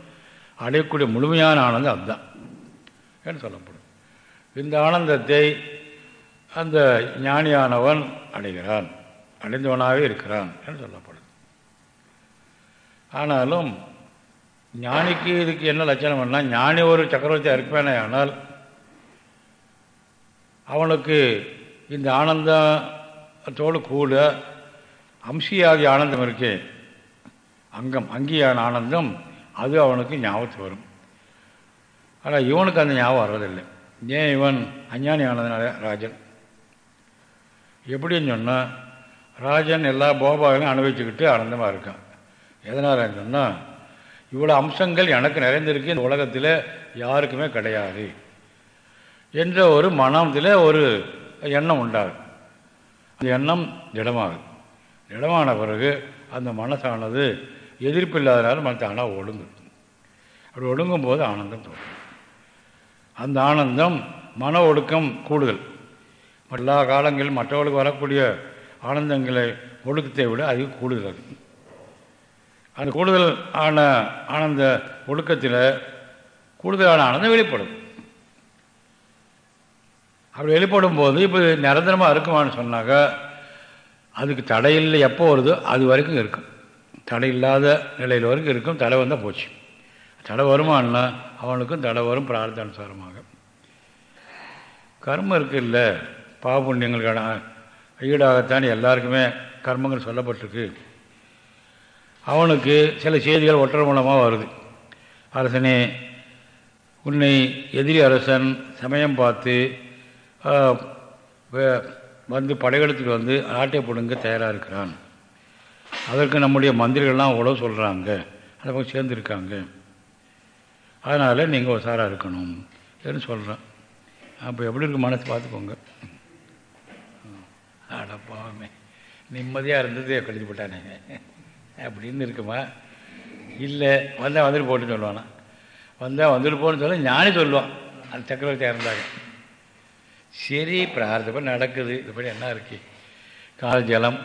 அடையக்கூடிய முழுமையான ஆனந்தம் அதுதான் என்று சொல்லப்படும். இந்த ஆனந்தத்தை அந்த ஞானியானவன் அடைகிறான் அடைந்தவனாகவே இருக்கிறான் என்று சொல்லப்படும். ஆனாலும் ஞானிக்கு இதுக்கு என்ன லட்சணம்னா ஞானி ஒரு சக்கரவர்த்தி இருப்பேனே ஆனால் அவனுக்கு இந்த ஆனந்தத்தோடு கூட அம்சியாகிய ஆனந்தம் இருக்கே. அங்கம் அங்கியான ஆனந்தம் அது அவனுக்கு ஞாபகத்து வரும். ஆனால் இவனுக்கு அந்த ஞாபகம் வர்றதில்லை. ஏன் இவன் அஞ்ஞானி ஆனதுனால ராஜன்? எப்படின்னு சொன்னால் ராஜன் எல்லா போபாவையும் அனுபவிச்சுக்கிட்டு ஆனந்தமாக இருக்கான். எதனால் சொன்னால் இவ்வளோ அம்சங்கள் எனக்கு நிறைந்திருக்கு. இந்த உலகத்தில் யாருக்குமே கிடையாது. என்ற ஒரு மனத்தில் ஒரு எண்ணம் உண்டாகும். அந்த எண்ணம் திடமாகும். திடமான பிறகு அந்த மனசானது எதிர்ப்பு இல்லாதனால மனத்தை ஒடுங்கு அப்படி ஒடுங்கும் போது ஆனந்தம் தோணும் அந்த ஆனந்தம் மன ஒடுக்கம் கூடுதல். எல்லா காலங்களிலும் மற்றவர்களுக்கு வரக்கூடிய ஆனந்தங்களை ஒடுக்கத்தை விட அதிக கூடுதல். அது அந்த கூடுதல் ஆன ஆனந்த ஒடுக்கத்தில் கூடுதலான ஆனந்தம் வெளிப்படும். அப்படி வெளிப்படும் போது இப்போ நிரந்தரமாக இருக்குமான்னு சொன்னாக்கா அதுக்கு தடையில்லை எப்போ வருதோ அது வரைக்கும் இருக்கும். தடை இல்லாத நிலையில் வரைக்கும் இருக்கும். தடை வந்தால் போச்சு. தடை வருமானா அவனுக்கும் தடை வரும் பிரார்த்தானுசாரமாக. கர்மம் இருக்கு இல்லை பாபுண்ணியங்களுக்கான ஈடாகத்தான் எல்லாருக்குமே கர்மங்கள் சொல்லப்பட்டிருக்கு. அவனுக்கு சில செய்திகள் ஒற்றர் மூலமாக வருது. அரசனே உன்னை எதிரி அரசன் சமயம் பார்த்து வந்து படையெடுத்துட்டு வந்து ஆட்டை பிடுங்க தயாராக இருக்கிறான். அதற்கு நம்முடைய மந்திரிகள்லாம் உழவு சொல்கிறாங்க அதை போய் சேர்ந்துருக்காங்க. அதனால் நீங்கள் உசாராக இருக்கணும் என்று சொல்கிறேன் அப்போ எப்படி இருக்கு மனசு பார்த்துக்கோங்க. அடப்பாமே நிம்மதியாக இருந்தது கழித்து போட்டானே அப்படின்னு இருக்குமா? இல்லை வந்தால் வந்துட்டு போட்டுன்னு சொல்லுவானா. வந்தால் வந்துட்டு போன்னு சொல்ல ஞானி சொல்லுவான். அந்த சக்கரவர்த்தி இறந்தாங்க சரி பிரார்த்தப்படி நடக்குது இதுபடி என்ன இருக்கு கால் ஜலம்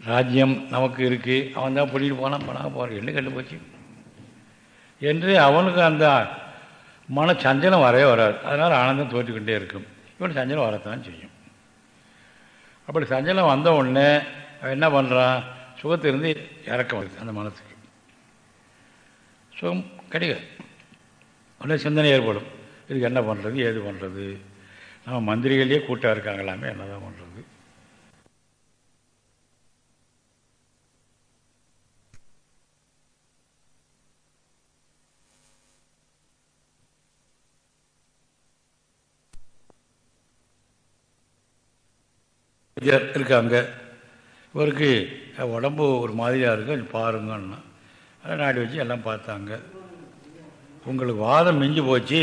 ராஜ்யம் நமக்கு இருக்குது அவன் தான் பிடிக்கிட்டு போனான் போனால் போகிறான் என்ன கண்டு போச்சு என்று அவனுக்கு அந்த மன சஞ்சலம் வரவே வராது அதனால் ஆனந்தம் தோற்றிக்கொண்டே இருக்கும் இவன் சஞ்சலம் வரத்தான் செய்யும் அப்படி சஞ்சலம் வந்த உடனே அவன் என்ன பண்ணுறான் சுகத்திலிருந்து இறக்க வருது அந்த மனசுக்கு சுகம் கிடைக்காது உடனே சிந்தனை ஏற்படும் இதுக்கு என்ன பண்ணுறது ஏது பண்ணுறது நம்ம மந்திரிகளே கூட்டாக இருக்காங்களாமே என்ன தான் பண்ணுறது இருக்காங்க. இவருக்கு உடம்பு ஒரு மாதிரியாக இருக்கு கொஞ்சம் பாருங்கன்னா. அதை நாடி வச்சு எல்லாம் பார்த்தாங்க. உங்களுக்கு வாதம் மிஞ்சி போச்சு.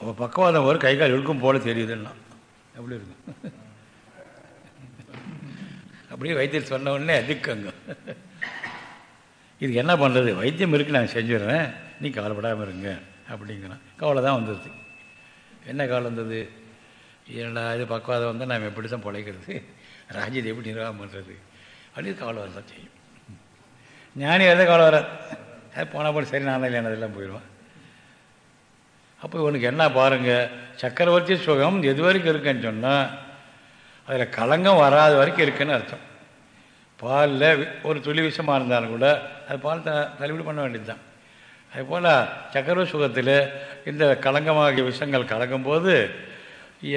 அப்போ பக்கவாதம் வரும் கை கால் இழுக்கும் போல தெரியுதுன்னா. எப்படி இருக்கும் அப்படியே வைத்தியர் சொன்ன உடனே அதுக்குங்க. இதுக்கு என்ன பண்ணுறது வைத்தியம் இருக்கு நான் செஞ்சிடுறேன். நீ கவலைப்படாமல் இருங்க அப்படிங்கிறான். கவலை தான் வந்துடுது என்ன கவலை வந்தது? என்னடா இது பக்கவாதம் வந்தால் நாம் எப்படி தான் பிழைக்கிறது? ராஜ்யத்தை எப்படி நிர்வாகம் பண்ணுறது அப்படின்னு கவலை வரதான் செய்யும். ஞானி எதாவது கவலை வராது அது போனால் போய் சரி நான் இல்லை அதெல்லாம் போயிடுவான். அப்போ இவனுக்கு என்ன பாருங்கள் சக்கரவர்த்தி சுகம் எது வரைக்கும் இருக்குன்னு சொன்னால் அதில் களங்கம் வராத வரைக்கும் இருக்குன்னு அர்த்தம். பாலில் ஒரு துளி விஷமாக இருந்தாலும் கூட அது பால் த தள்ளுபடி பண்ண வேண்டியது தான் அதுபோல் சக்கரவர்த்தி சுகத்தில் இந்த களங்கமாகிய விஷங்கள் கலக்கும்போது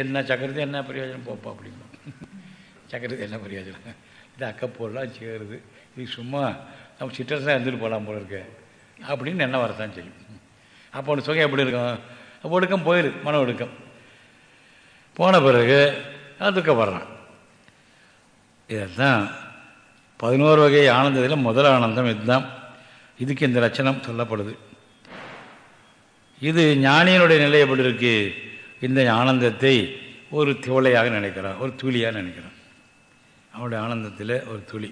என்ன சக்கரத்து என்ன பிரயோஜனம் போப்பா அப்படிங்க சக்கரத்து என்ன பிரயோஜனம்? இது அக்கப்போர்லாம் சேருது. இது சும்மா நம்ம சிற்றரசாக இருந்துட்டு போகலாம் போல இருக்க. அப்படின்னு என்ன வரத்தான் செய்யும். அப்போ ஒன்று சுகம் எப்படி இருக்கும்? ஒடுக்கம் போயிடுது மன ஒடுக்கம். போன பிறகு துக்கப்படுறான். இதைத்தான் பதினோரு வகை ஆனந்தத்தில் முதல் ஆனந்தம் இதுதான். இதுக்கு இந்த லட்சணம் சொல்லப்படுது. இது ஞானியனுடைய நிலை எப்படி இருக்கு? இந்த ஆனந்தத்தை ஒரு திவளையாக நினைக்கிறான் ஒரு துளியாக நினைக்கிறான். அவனுடைய ஆனந்தத்தில் ஒரு துளி.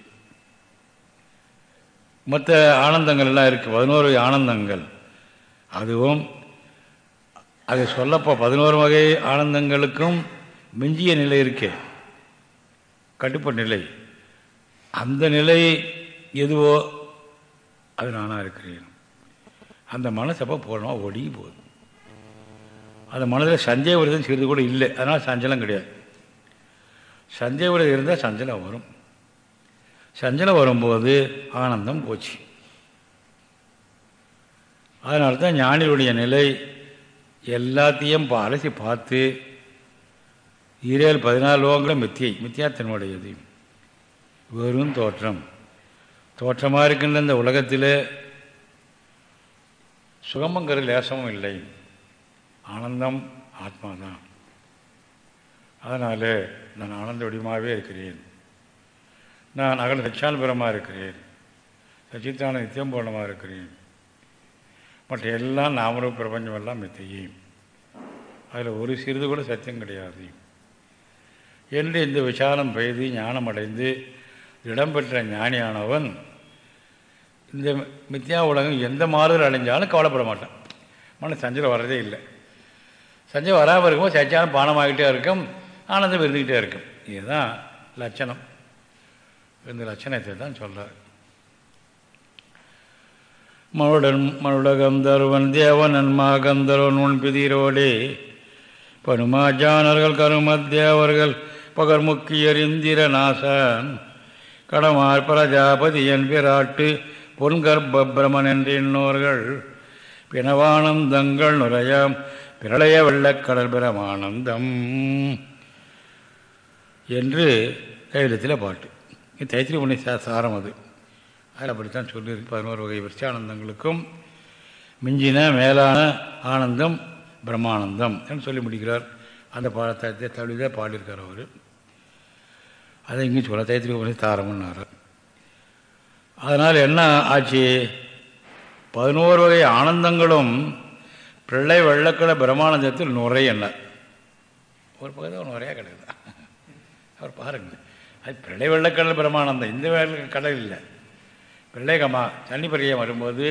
மற்ற ஆனந்தங்கள் எல்லாம் இருக்குது பதினோரு ஆனந்தங்கள். அதுவும் அது சொல்லப்போ பதினோரு வகை ஆனந்தங்களுக்கும் மிஞ்சிய நிலை இருக்கே. கட்டுப்பட்ட நிலை. அந்த நிலை எதுவோ அது நானாக இருக்கிறேன். அந்த மனசு எப்போ போடணும் ஒடுங்கி போகுது. அந்த மனதில் சஞ்சய விரதம் சிறிது கூட இல்லை. அதனால் சஞ்சலம் கிடையாது. சஞ்சய விரதம் இருந்தால் சஞ்சலம் வரும். சஞ்சலம் வரும்போது ஆனந்தம் போச்சு. அதனால தான் ஞானிகளுடைய நிலை எல்லாத்தையும் அலசி பார்த்து ஈரேழு பதினாலு லோகங்களும் மித்தியை மித்தியாத்தனுடையது வெறும் தோற்றம். தோற்றமாக இருக்கின்ற இந்த உலகத்தில் சுகமங்கிற லேசமும் இல்லை. ஆனந்தம் ஆத்மா தான் அதனால் நான் ஆனந்த வடிவமாகவே இருக்கிறேன். நான் அகல சச்சான்பரமாக இருக்கிறேன். சச்சித்தான நித்தியம் பூர்ணமாக இருக்கிறேன். மற்ற எல்லாம் நாமரூப பிரபஞ்சம் எல்லாம் மித்தையே. அதில் ஒரு சிறிது கூட சத்தியம் கிடையாது. என்று இந்த விசாலம் பெய்து ஞானம் அடைந்து இடம்பெற்ற ஞானியானவன் இந்த மித்யா உலகம் எந்த மாறுதல் அடைஞ்சாலும் கவலைப்பட மாட்டான். மன சஞ்சலம் வர்றதே இல்லை. சஞ்சலம் வராமல் இருக்கும்போது சச்சாரம் பானமாகிட்டே இருக்கும் ஆனந்தம் இருந்துக்கிட்டே இருக்கும். இதுதான் லட்சணம். இந்த லட்சணத்தை தான் சொல்கிறார் மருடன் மருடகந்தர்வன் தேவனன் தேவன் நன்மா கந்தரவன் உண்பிதிரோடே பனுமாஜானர்கள் கருமத்தேவர்கள் பகர்முக்கியர் இந்திர நாசன் கடமார் பிரஜாபதி என் பிராட்டு பொன்கர்ப்ப பிரமன் என்று இன்னோர்கள். பிணவானந்தங்கள் நுரையாம் பிரளய வெள்ளக்கடல் பிரமானந்தம் என்று கைலத்தில் பாட்டு. தைத்திரி புண்ணி சாரம் அது. அதில் அப்படித்தான் சொல்லியிருக்கு. பதினோரு வகை விருச்சானந்தங்களுக்கும் மிஞ்சின மேலான ஆனந்தம் பிரம்மானந்தம் என்று சொல்லி முடிக்கிறார். அந்த பாடத்தை தழுவிதான் பாடியிருக்கார் அவர். அதை இங்கே சொல்ல தைத்திரி தாரம்னார். அதனால் என்ன ஆச்சு? பதினோரு வகை ஆனந்தங்களும் பிள்ளை வெள்ளக்கடை பிரம்மானந்தத்தில் நுரை என்ன ஒரு பகுதி அவன் நுரையாக கிடக்குது. அவர் பாருங்கள் அது பிள்ளை வெள்ளக்கடல் பிரமானந்தம் இந்த வெள்ள கடல் இல்லை. பிரளயகமாக தண்ணி பரியம் வரும்போது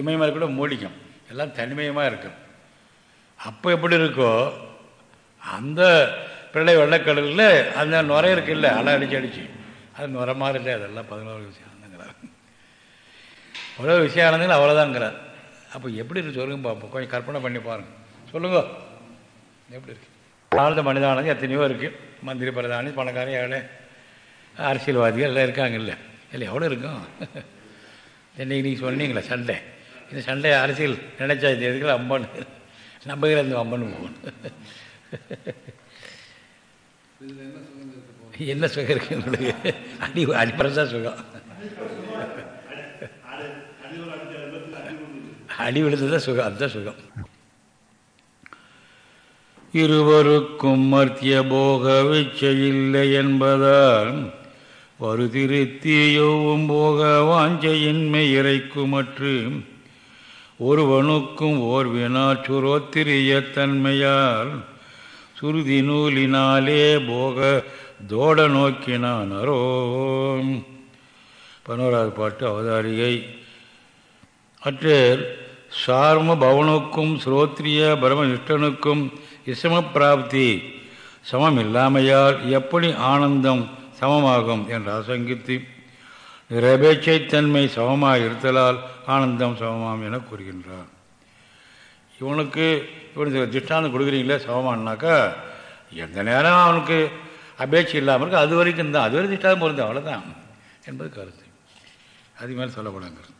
இமயமலை கூட மூடிக்கும். எல்லாம் தனிமயமாக இருக்கும். அப்போ எப்படி இருக்கோ அந்த பிள்ளை வெள்ளக்கடலில் அந்த நுரை இருக்குல்ல அலை அடிச்சு அடிச்சு. அது நுரை மாதிரி இல்லை அதெல்லாம் பதினோரு விஷயம் ஆனந்தங்கிறார் அவ்வளோ விஷயம் ஆனந்தங்கள் அவ்வளோதாங்கிறார் அப்போ எப்படி இருக்கு சொல்லுங்க பார்ப்போம் கொஞ்சம் கற்பனை பண்ணி பாருங்க. சொல்லுங்க. எப்படி இருக்கு? வாழ்ந்த மனிதானது எத்தனையோ இருக்குது மந்திரி பிரதானி பணக்காரன் ஏழை அரசியல்வாதிகள் எல்லாம் இருக்காங்கல்ல. இல்லை எவ்வளோ இருக்கும்? இன்னைக்கு நீங்கள் சொன்னீங்களே சண்டை. இந்த சண்டை அரசியல் நினைச்சா இந்த எதுக்குல அம்மன் நம்ம இந்த அம்மன் போகணும். என்ன சுகம் இருக்கு உங்களுக்கு? அடி அடிப்பறதா சுகம். அடி விழுந்ததான் சுகம் அதுதான் சுகம். இருவருக்கும் மர்த்திய போக விச்சையில்லை என்பதால் வருதிருத்தியோவும் போக வாஞ்சையின்மை இறைக்குமற்று. ஒருவனுக்கும் ஓர் வினாச்சுரோத்திரிய தன்மையால். சுருதி நூலினாலே போக தோட நோக்கினான் அரோம். பதினோராவது பாட்டு அவதாரிகை. அற்றேர் சார்ம பவனுக்கும் ஸ்ரோத்ரிய பரமனிஷ்டனுக்கும் இசம பிராப்தி சமம் இல்லாமையால் எப்படி ஆனந்தம் சமமாகும் என்று ஆசங்கித்து நிரபேட்சைத்தன்மை சமமாக இருத்தலால் ஆனந்தம் சமமாம் என கூறுகின்றார் இவனுக்கு இவனுக்கு திஷ்டாந்தம் கொடுக்குறீங்களே சமமானாக்கா எந்த நேரம் அவனுக்கு அபேட்சை இல்லாமல் இருக்கு அது வரைக்கும் தான் அது வரைக்கும் திஷ்டாந்தம் பொருந்தது அவ்வளோதான் என்பது கருத்து. அது மேலே சொல்லப்படாங்கிறது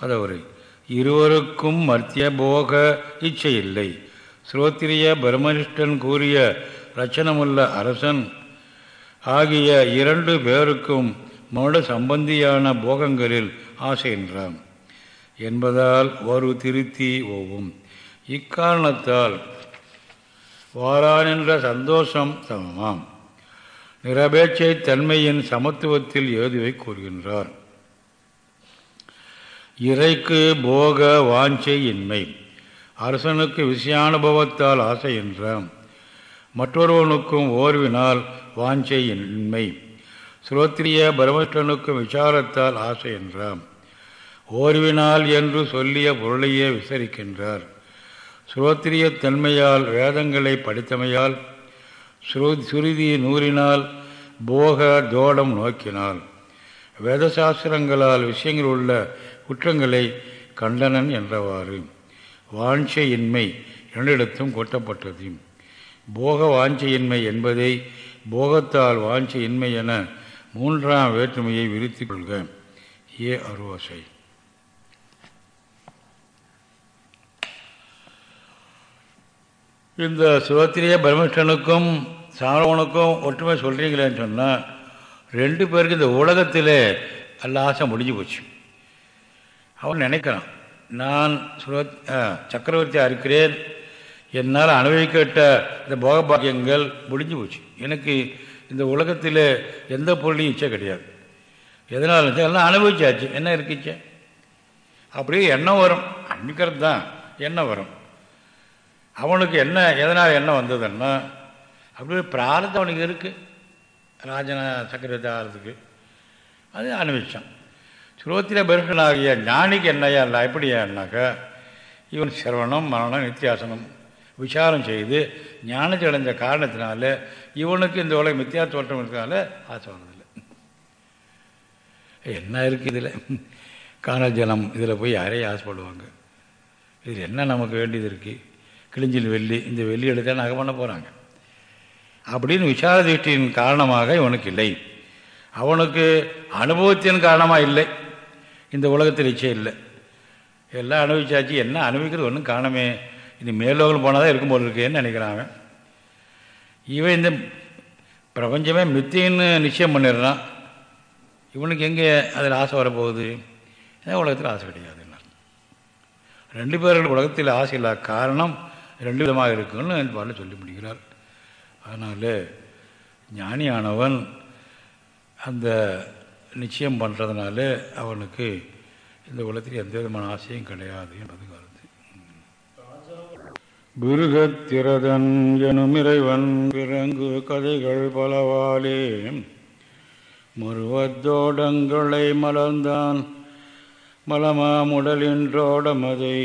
பதவுரை இருவருக்கும் மத்திய போக இச்சை இல்லை. ஸ்ரோத்திரிய பிரம்மனிஷ்டன் கூறிய ரச்சனமுள்ள அரசன் ஆகிய இரண்டு பேருக்கும் மோட சம்பந்தியான போகங்களில் ஆசைகின்றான் என்பதால் ஒரு திருத்தி ஓவும். இக்காரணத்தால் வாரானின்ற சந்தோஷம் சமமாம் நிரபேட்சை தன்மையின் சமத்துவத்தில் ஏதுவை கூறுகின்றார். இறைக்கு போக வாஞ்சை இன்மை. அரசனுக்கு விஷயானுபவத்தால் ஆசை என்றான் மற்றொருவனுக்கும் ஓர்வினால் வாஞ்சை இன்மை ஸ்ரோத்ரிய பிரமஷ்டனுக்கும் விசாரத்தால் ஆசை என்றாம். ஓர்வினால் என்று சொல்லிய பொருளையே விசாரிக்கின்றார். ஸ்ரோத்ரிய தன்மையால் வேதங்களை படித்தமையால் சுருதி நூறினால் போக தோடம் நோக்கினாள் வேதசாஸ்திரங்களால் விஷயங்கள் உள்ள குற்றங்களை கண்டனன் என்றவாறு வாஞ்சையின்மை இரண்டிடத்தும் கொட்டப்பட்டது. போக வாஞ்சையின்மை என்பதை போகத்தால் வாஞ்சையின்மை என மூன்றாம் வேற்றுமையை விரித்துக் கொள்க. ஏ அருவாசை. இந்த சிவத்திரிய பிரமிஷ்டனுக்கும் சாரவனுக்கும் ஒற்றுமை சொல்கிறீங்களேன்னு சொன்னால் ரெண்டு பேருக்கு இந்த உலகத்திலே அல்ல ஆசை முடிஞ்சு போச்சு. அவன் நினைக்கிறான் நான் சுர சக்கரவர்த்தியாக இருக்கிறேன் என்னால் அனுபவிக்கப்பட்ட இந்த போகபாக்கியங்கள் முடிஞ்சு போச்சு. எனக்கு இந்த உலகத்தில் எந்த பொருளையும் இச்சை கிடையாது. எதனால் எல்லாம் அனுபவிச்சாச்சு. என்ன இருக்குச்சே அப்படியே எண்ணம் வரும். அன்பிக்கிறது தான் எண்ணம் வரும். அவனுக்கு என்ன எதனால் எண்ணம் வந்ததுன்னா அப்படியே பிரார்த்தம் அவனுக்கு இருக்குது ராஜன சக்கரவர்த்தி ஆகிறதுக்கு அது அனுபவிச்சான். சுரோத்திர பெருகனாகிய ஞானிக்கு என்னையா இல்லை? எப்படியான்னாக்கா இவன் சிரவணம் மரணம் நித்தியாசனம். விசாரம் செய்து ஞானத்தை அடைஞ்ச காரணத்தினால இவனுக்கு இந்த உலக மித்தியா தோற்றம் இருக்கிறதுனால ஆசை வர்றதில்லை என்ன இருக்குது இதில்? காணல் ஜலம் இதில் போய் யாரையும் ஆசைப்படுவாங்க இதில் என்ன நமக்கு வேண்டியது இருக்குது கிழிஞ்சில் வெள்ளி இந்த வெள்ளி எடுத்தால் நகை பண்ண போகிறாங்க அப்படின்னு விசார திருஷ்டியின் காரணமாக இவனுக்கு இல்லை. அவனுக்கு அனுபவத்தின் காரணமாக இல்லை. இந்த உலகத்தில் இச்சை இல்லை. எல்லாம் அனுபவிச்சாச்சு என்ன அனுபவிக்கிறது? ஒன்றும் காணமே. இனி மேலோகம் போனால் தான் இருக்கும் போல் இருக்கேன்னு நினைக்கிறான் இவன் இந்த பிரபஞ்சமே மித்தின்னு நிச்சயம் பண்ணிடுறான். இவனுக்கு எங்கே அதில் ஆசை வரப்போகுது? உலகத்தில் ஆசை கிடையாது ரெண்டு பேர்கள் உலகத்தில் ஆசை இல்லாத காரணம் ரெண்டு விதமாக இருக்குன்னு என் பாட்டில் சொல்லி முடிக்கிறார். அதனால் ஞானியானவன் அந்த நிச்சயம் பண்ணுறதுனால அவனுக்கு இந்த உலகத்தில் எந்த விதமான ஆசையும் கிடையாது என்பது பிருகத்திரதன் எனுமிறைவன் பிறங்கு கதைகள் பலவாலே. மருவத்தோடங்களை மலர்ந்தான் மலமாமுடலின்றோடமதை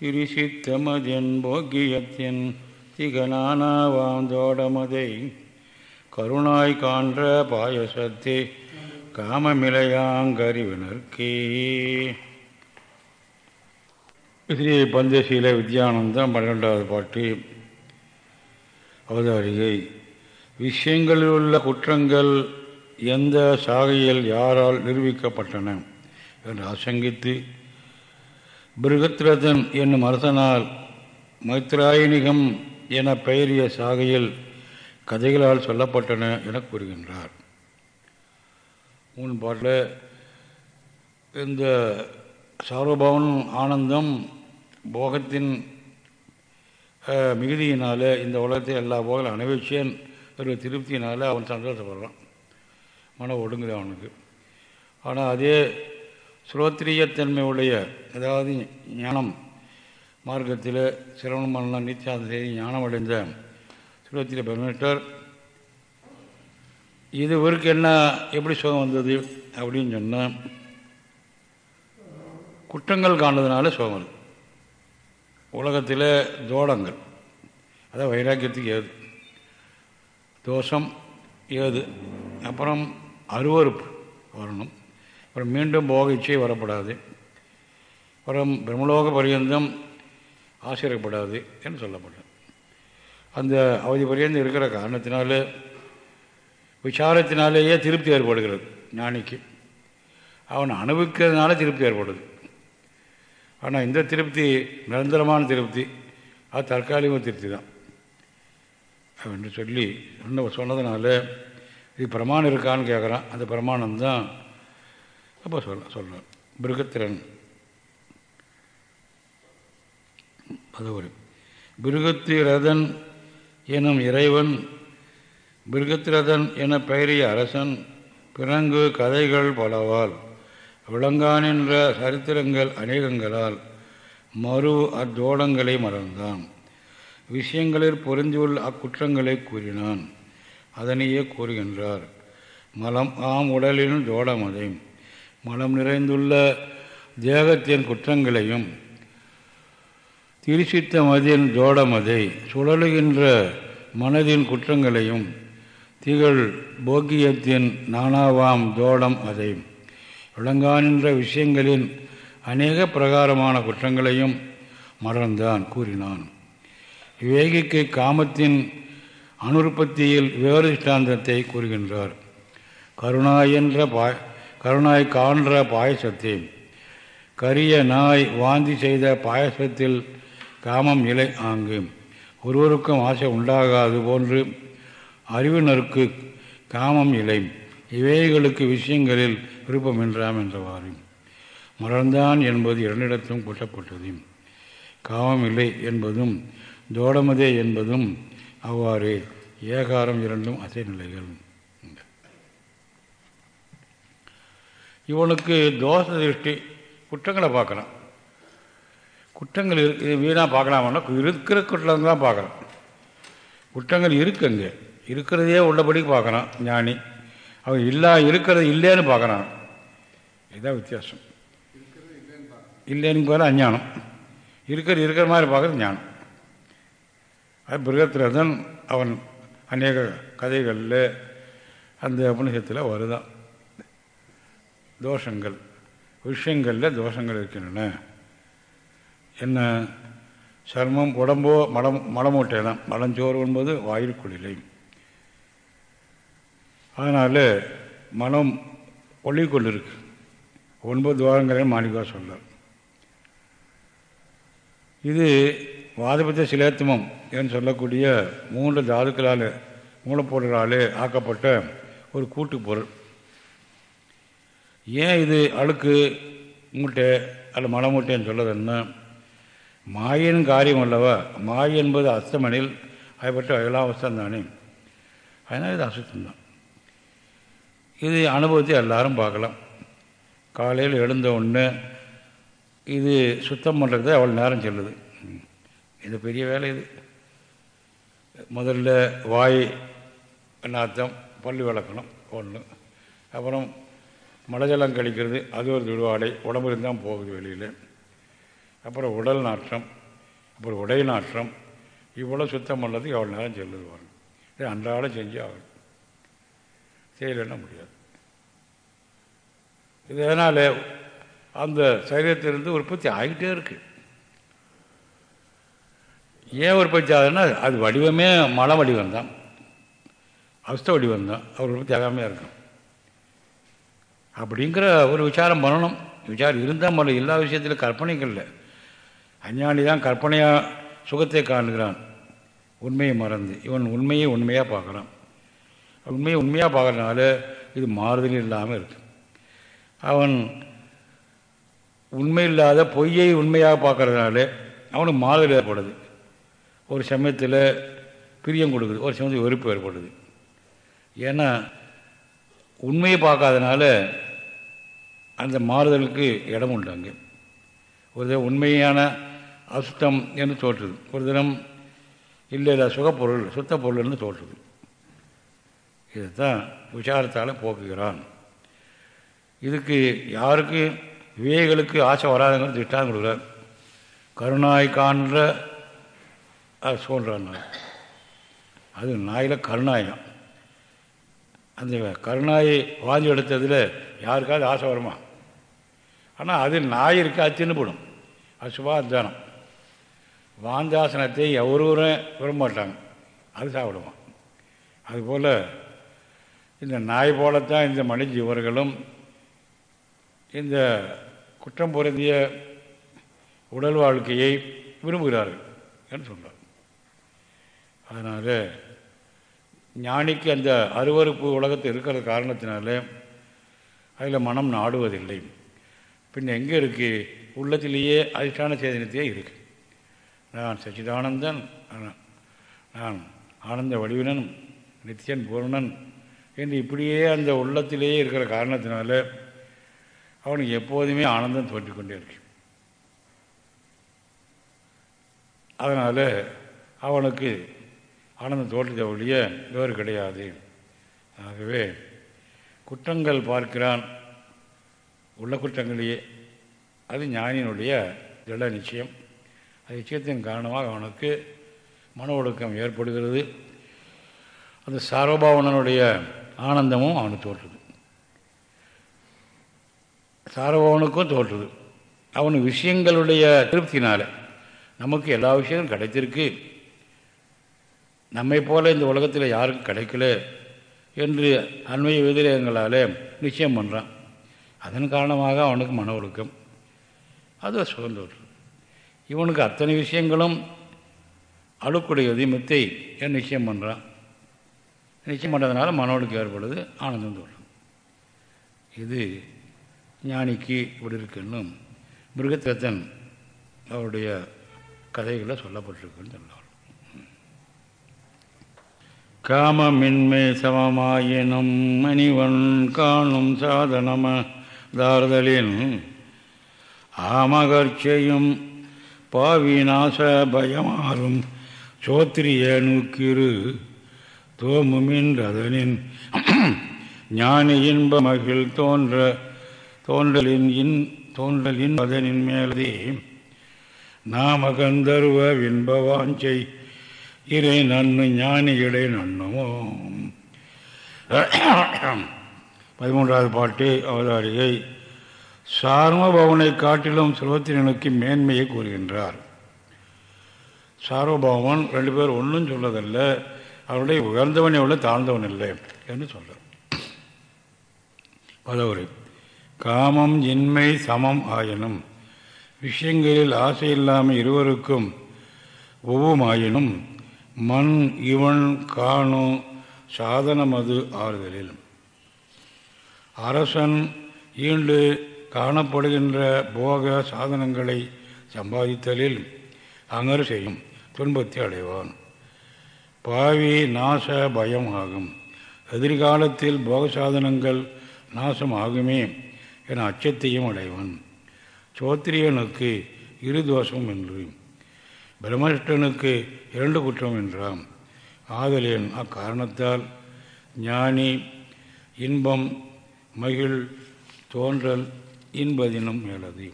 திரிசித்தமதின் போக்கியத்தின் திகனானாவாந்தோடமதை கருணாய் காண்ற பாயசத்தை காமமிலையாங்கறிவினர்க்கே ஸ்ரீ பந்தசீல வித்யானந்தம் பன்னிரெண்டாவது பாட்டு அவதாரிகை விஷயங்களில் உள்ள குற்றங்கள் எந்த சாகையில் யாரால் நிரூபிக்கப்பட்டன என்று ஆசங்கித்து பிருகத்ரதன் என்னும் அரசனால் மைத்ராயணிகம் என பெயரிய சாகையில் கதைகளால் சொல்லப்பட்டன என கூறுகின்றார். மூணு பாட்டில் இந்த சார்வபவன் ஆனந்தம் போகத்தின் மிகுதியினால் இந்த உலகத்தில் எல்லா போகலும் அனுபவிச்சேன். ஒரு திருப்தியினால் அவன் சந்தோஷப்படுறான். மனம் ஒடுங்குது அவனுக்கு. ஆனால் அதே சுரோத்திரியத்தன்மை உடைய அதாவது ஞானம் மார்க்கத்தில் சிரவண மரணம் நித்தியாந்த செய்தி ஞானம் அடைந்த சுரோத்திரிய பெருமிட்டர் இது இவருக்கு என்ன எப்படி சுகம் வந்தது அப்படின்னு சொன்னால் குற்றங்கள் காணதுனால சுகம் வருது உலகத்தில் தோடங்கள் அதான் வைராக்கியத்துக்கு ஏது? தோஷம் ஏது? அப்புறம் அருவறுப்பு வரணும். அப்புறம் மீண்டும் போக இச்சை வரப்படாது. அப்புறம் பிரம்மலோக பரியந்தம் ஆசிரியப்படாது என்று சொல்லப்பட்டது. அந்த அவதி பரியந்தம் இருக்கிற காரணத்தினால விசாரத்தினாலேயே திருப்தி ஏற்படுகிறது ஞானிக்கு. அவன் அனுபவிக்கிறதுனால திருப்தி ஏற்படுது. ஆனால் இந்த திருப்தி நிரந்தரமான திருப்தி. அது தற்காலிக திருப்தி தான். அப்படின்னு சொல்லி இன்னும் சொன்னதுனால இது பிரமாணம் இருக்கான்னு கேட்குறான் அந்த பிரமாணம் தான் அப்போ சொல்ல சொல்கிறார் பிருகத்திரன் அது ஒரு பிருகத்திரதன் எனும் இறைவன் பிருகத்திரதன் என பெயரிய அரசன் பிறங்கு கதைகள் பலவால். விளங்கானின்ற சரித்திரங்கள் அநேகங்களால் மறு அத்தோடங்களை மறந்தான். விஷயங்களில் பொருந்தியுள்ள அக்குற்றங்களை கூறினான். அதனையே கூறுகின்றார் மலம் ஆம் உடலின் ஜோடமதை மலம் நிறைந்துள்ள தேகத்தின் குற்றங்களையும் திருச்சித்த மதியின் ஜோடமதை சுழலுகின்ற மனதின் குற்றங்களையும் திகழ் போக்கியத்தின் நானாவாம் ஜோடம் அதை. விளங்கானின்ற விஷயங்களின் அநேக பிரகாரமான குற்றங்களையும் மறந்தான் கூறினான். விவேகிக்கு காமத்தின் அனுற்பத்தியில் வேறு திஷ்டாந்தத்தை கூறுகின்றார். கருணாய் என்ற பாய் கருணாய் காண்ற பாயசத்தை. கரிய நாய் வாந்தி செய்த பாயசத்தில் காமம் இலை ஆங்கு. ஒருவருக்கும் ஆசை உண்டாகாது போன்று அறிவினருக்கு காமம் இலை இவைகளுக்கு விஷயங்களில் விருப்பமின்றாம் என்றவாறு. மறந்தான் என்பது இரண்டிடத்தும் கூட்டப்பட்டது. காமம் இல்லை என்பதும் தோடமதே என்பதும் அவ்வாறு. ஏகாரம் இரண்டும் அசை நிலைகள். இவனுக்கு தோஷ திருஷ்டி குற்றங்களை பார்க்கலாம் குற்றங்கள் இருக்கு வீணாக பார்க்கலாமான்னா இருக்கிற குற்றம் தான் பார்க்கலாம் குற்றங்கள் இருக்குங்க இருக்கிறதையே உள்ளபடி பார்க்குறான் ஞானி. அவன் இல்லா இருக்கிறது இல்லைன்னு பார்க்குறான். இதுதான் வித்தியாசம். இல்லைன்னு போல அஞ்ஞானம் இருக்கிற இருக்கிற மாதிரி பார்க்குறது ஞானம். அது பிருகத்திரதன் அவன் அநேக கதைகளில் அந்த உபநிஷத்தில் வருதான் தோஷங்கள். விஷயங்களில் தோஷங்கள் இருக்கின்றன. என்ன? சர்மம் உடம்போ மலம் மலமூட்டை தான் மலஞ்சோறு என்பது வாயிற்குள்ளிலை அதனால் மனம் ஒளி கொண்டிருக்கு ஒன்பது துவாரங்களையும் மாணிக்கா சொல்ல இது வாதபத்த சிலேத்துமம் என்று சொல்லக்கூடிய மூன்று தாதுக்களால் மூலப்பொருளால் ஆக்கப்பட்ட ஒரு கூட்டு பொருள். ஏன் இது அழுக்கு மூட்டை அல்ல மலமூட்டைன்னு சொல்லதுன்னா மாயின் காரியம் அல்லவா? மாய் என்பது அஸ்தமனில் அதுபட்ட அயலாவஸ்தான் தானே. அதனால் இது அசுத்தம்தான். இது அனுபவத்தை எல்லாரும் பார்க்கலாம். காலையில் எழுந்த உடனே இது சுத்தம் பண்ணுறது அவ்வளோ நேரம் செல்லுது. இது பெரிய வேலை இது. முதல்ல வாய் நாத்தம் பல்லு விளக்கணும் ஒன்று அப்புறம் மலஜலம் கழிக்கிறது அது ஒரு திருவாடை உடம்பு இருந்தால் போகுது வெளியில். அப்புறம் உடல் நாற்றம் அப்புறம் உடை நாற்றம். இவ்வளோ சுத்தம் பண்ணுறதுக்கு எவ்வளோ நேரம் செல்லுது வரும் இது அன்றாடம் செஞ்சு ஆகணும். செய்யலைன்னா முடியாது. இது எதனால் அந்த சரீரத்திலிருந்து உற்பத்தி ஆகிட்டே இருக்குது ஏன் உற்பத்தி ஆகுதுன்னா அது வடிவமே மலை வடிவம் தான் அவஸ்த வடிவம் தான் அவர் உற்பத்தி ஆகாமல் இருக்கும் அப்படிங்கிற ஒரு விசாரம் பண்ணணும். விசாரம் இருந்தால் மலை எல்லா விஷயத்திலும் கற்பனைகள் இல்லை. அஞ்ஞானி தான் கற்பனையாக சுகத்தை காணுகிறான். உண்மையை மறந்து. இவன் உண்மையை உண்மையாக பார்க்குறான். உண்மையை உண்மையாக பார்க்குறதுனால இது மாறுதல் இல்லாமல் இருக்கு. அவன் உண்மையில்லாத பொய்யை உண்மையாக பார்க்கறதுனால அவனுக்கு மாறுதல் ஏற்படுது. ஒரு சமயத்தில் பிரியம் கொடுக்குது ஒரு சமயத்தில் வெறுப்பு ஏற்படுது. ஏன்னா உண்மையை பார்க்காதனால அந்த மாறுதலுக்கு இடம் உண்டு அங்கே ஒரு தினம் உண்மையான அசுத்தம் என்று தோற்றுது. ஒரு தினம் இல்லை இல்லை சுகப்பொருள் சுத்த பொருள்னு தோற்றுது. இதுதான் விசாரத்தால் போக்குகிறான். இதுக்கு யாருக்கு விவேகளுக்கு ஆசை வராதுங்கிற திட்டம் கொடுக்குறார் கருணாய் காண்ற அது சொல்கிறான் அது நாயில் கருணாயம். அந்த கருணாயை வாங்கி எடுத்ததில் யாருக்காவது ஆசை வருமா? ஆனால் அது நாய் இருக்கா தின்னுபடும். அது சுபாதானம் வாந்தாசனத்தை எவரும் விரும்ப மாட்டாங்க அது சாப்பிடுவான். அதுபோல் இந்த நாய் போலத்தான் இந்த மனித ஜீவர்களும் இந்த குற்றம் பொருந்திய உடல் வாழ்க்கையை விரும்புகிறார்கள் என்று சொல்கிறார் அதனால் ஞானிக்கு அந்த அருவறுப்பு உலகத்தில் இருக்கிற காரணத்தினால அதில் மனம் நாடுவதில்லை. பின் எங்கே இருக்குது உள்ளத்திலேயே அதிஷ்டான சேதனத்தையே இருக்குது நான் சச்சிதானந்தன் நான் ஆனந்த வடிவினன் நித்தியன் பூர்ணன் என்று இப்படியே அந்த உள்ளத்திலேயே இருக்கிற காரணத்தினால அவனுக்கு எப்போதுமே ஆனந்தம் தோற்றிக்கொண்டே இருக்கு. அதனால் அவனுக்கு ஆனந்தம் தோற்றத்தை ஒழிய வேறு கிடையாது. ஆகவே குற்றங்கள் பார்க்கிறான். உள்ள குற்றங்களையே. அது ஞானியினுடைய திட நிச்சயம். அது நிச்சயத்தின் காரணமாக அவனுக்கு மன ஒழுக்கம் ஏற்படுகிறது. அந்த சார்வபாவனனுடைய ஆனந்தமும் அவனுக்கு தோற்றுது சாரபவனுக்கும் தோற்றுது அவன் விஷயங்களுடைய திருப்தினால் நமக்கு எல்லா விஷயங்களும் கிடைத்திருக்கு. நம்மை போல இந்த உலகத்தில் யாருக்கும் கிடைக்கல என்று அண்மைய விதிரகங்களால் நிச்சயம் பண்ணுறான் அதன் காரணமாக அவனுக்கு மன ஒழுக்கம். அது சுதந்திரம் இவனுக்கு அத்தனை விஷயங்களும் அழுக்குடையது மித்தை என்று நிச்சயம் பண்ணுறான் நிச்சயம் பண்ணுறதுனால மன ஒழுக்கம் ஏற்படுது ஆனந்தம் தோன்றும். இது ஞானிக்கு இப்படி இருக்குன்னு மிருகத்தத்தன் அவருடைய கதைகளில் சொல்லப்பட்டிருக்குன்னு சொன்னார். காமமின்மை சமமாயினும் மணிவன் காணும் சாதனம தார்தலின் ஆமகர்ச்சையும் பாவிநாச பயமாறும் சோத்திரிய நூக்கிரு தோமுமின்றதனின் ஞானி இன்ப மகிழ் தோன்ற தோன்றலின் இன் தோன்றலின் அதனின் மேலதே. நாம் அகந்தருவ வின்பவாஞ்சை இறை நன்னு ஞானிகளை நன்னுமோ பதிமூன்றாவது பாட்டு அவதாரிகை சார்மபவனை காட்டிலும் சிறுவத்தினனுக்கு மேன்மையை கூறுகின்றார். சார்வபவன் ரெண்டு பேர் ஒன்றும் சொல்லதல்ல அவருடைய உயர்ந்தவனே எவ்வளோ தாழ்ந்தவன் இல்லை என்று சொல்கிறார் பதவுரை காமம் இன்மை சமம் ஆயினும் விஷயங்களில் ஆசை இல்லாமல் இருவருக்கும் ஒவ்வுமாயினும் மண் இவன் காணு சாதனமது ஆறுதலில். அரசன் ஈண்டு காணப்படுகின்ற போக சாதனங்களை சம்பாதித்தலில் அங்கர் செய்யும் துன்பத்தை அடைவான். பாவி நாச பயம் ஆகும். எதிர்காலத்தில் போக சாதனங்கள் நாசம் ஆகுமே என அச்சத்தையும் அடைவான். சோத்திரியனுக்கு இரு தோஷம் என்று. பிரம்மஷ்டனுக்கு இரண்டு குற்றம் என்றாம். ஆதலின் அக்காரணத்தால் ஞானி இன்பம் மகிழ் தோன்றல் இன்பதினம் மேலது.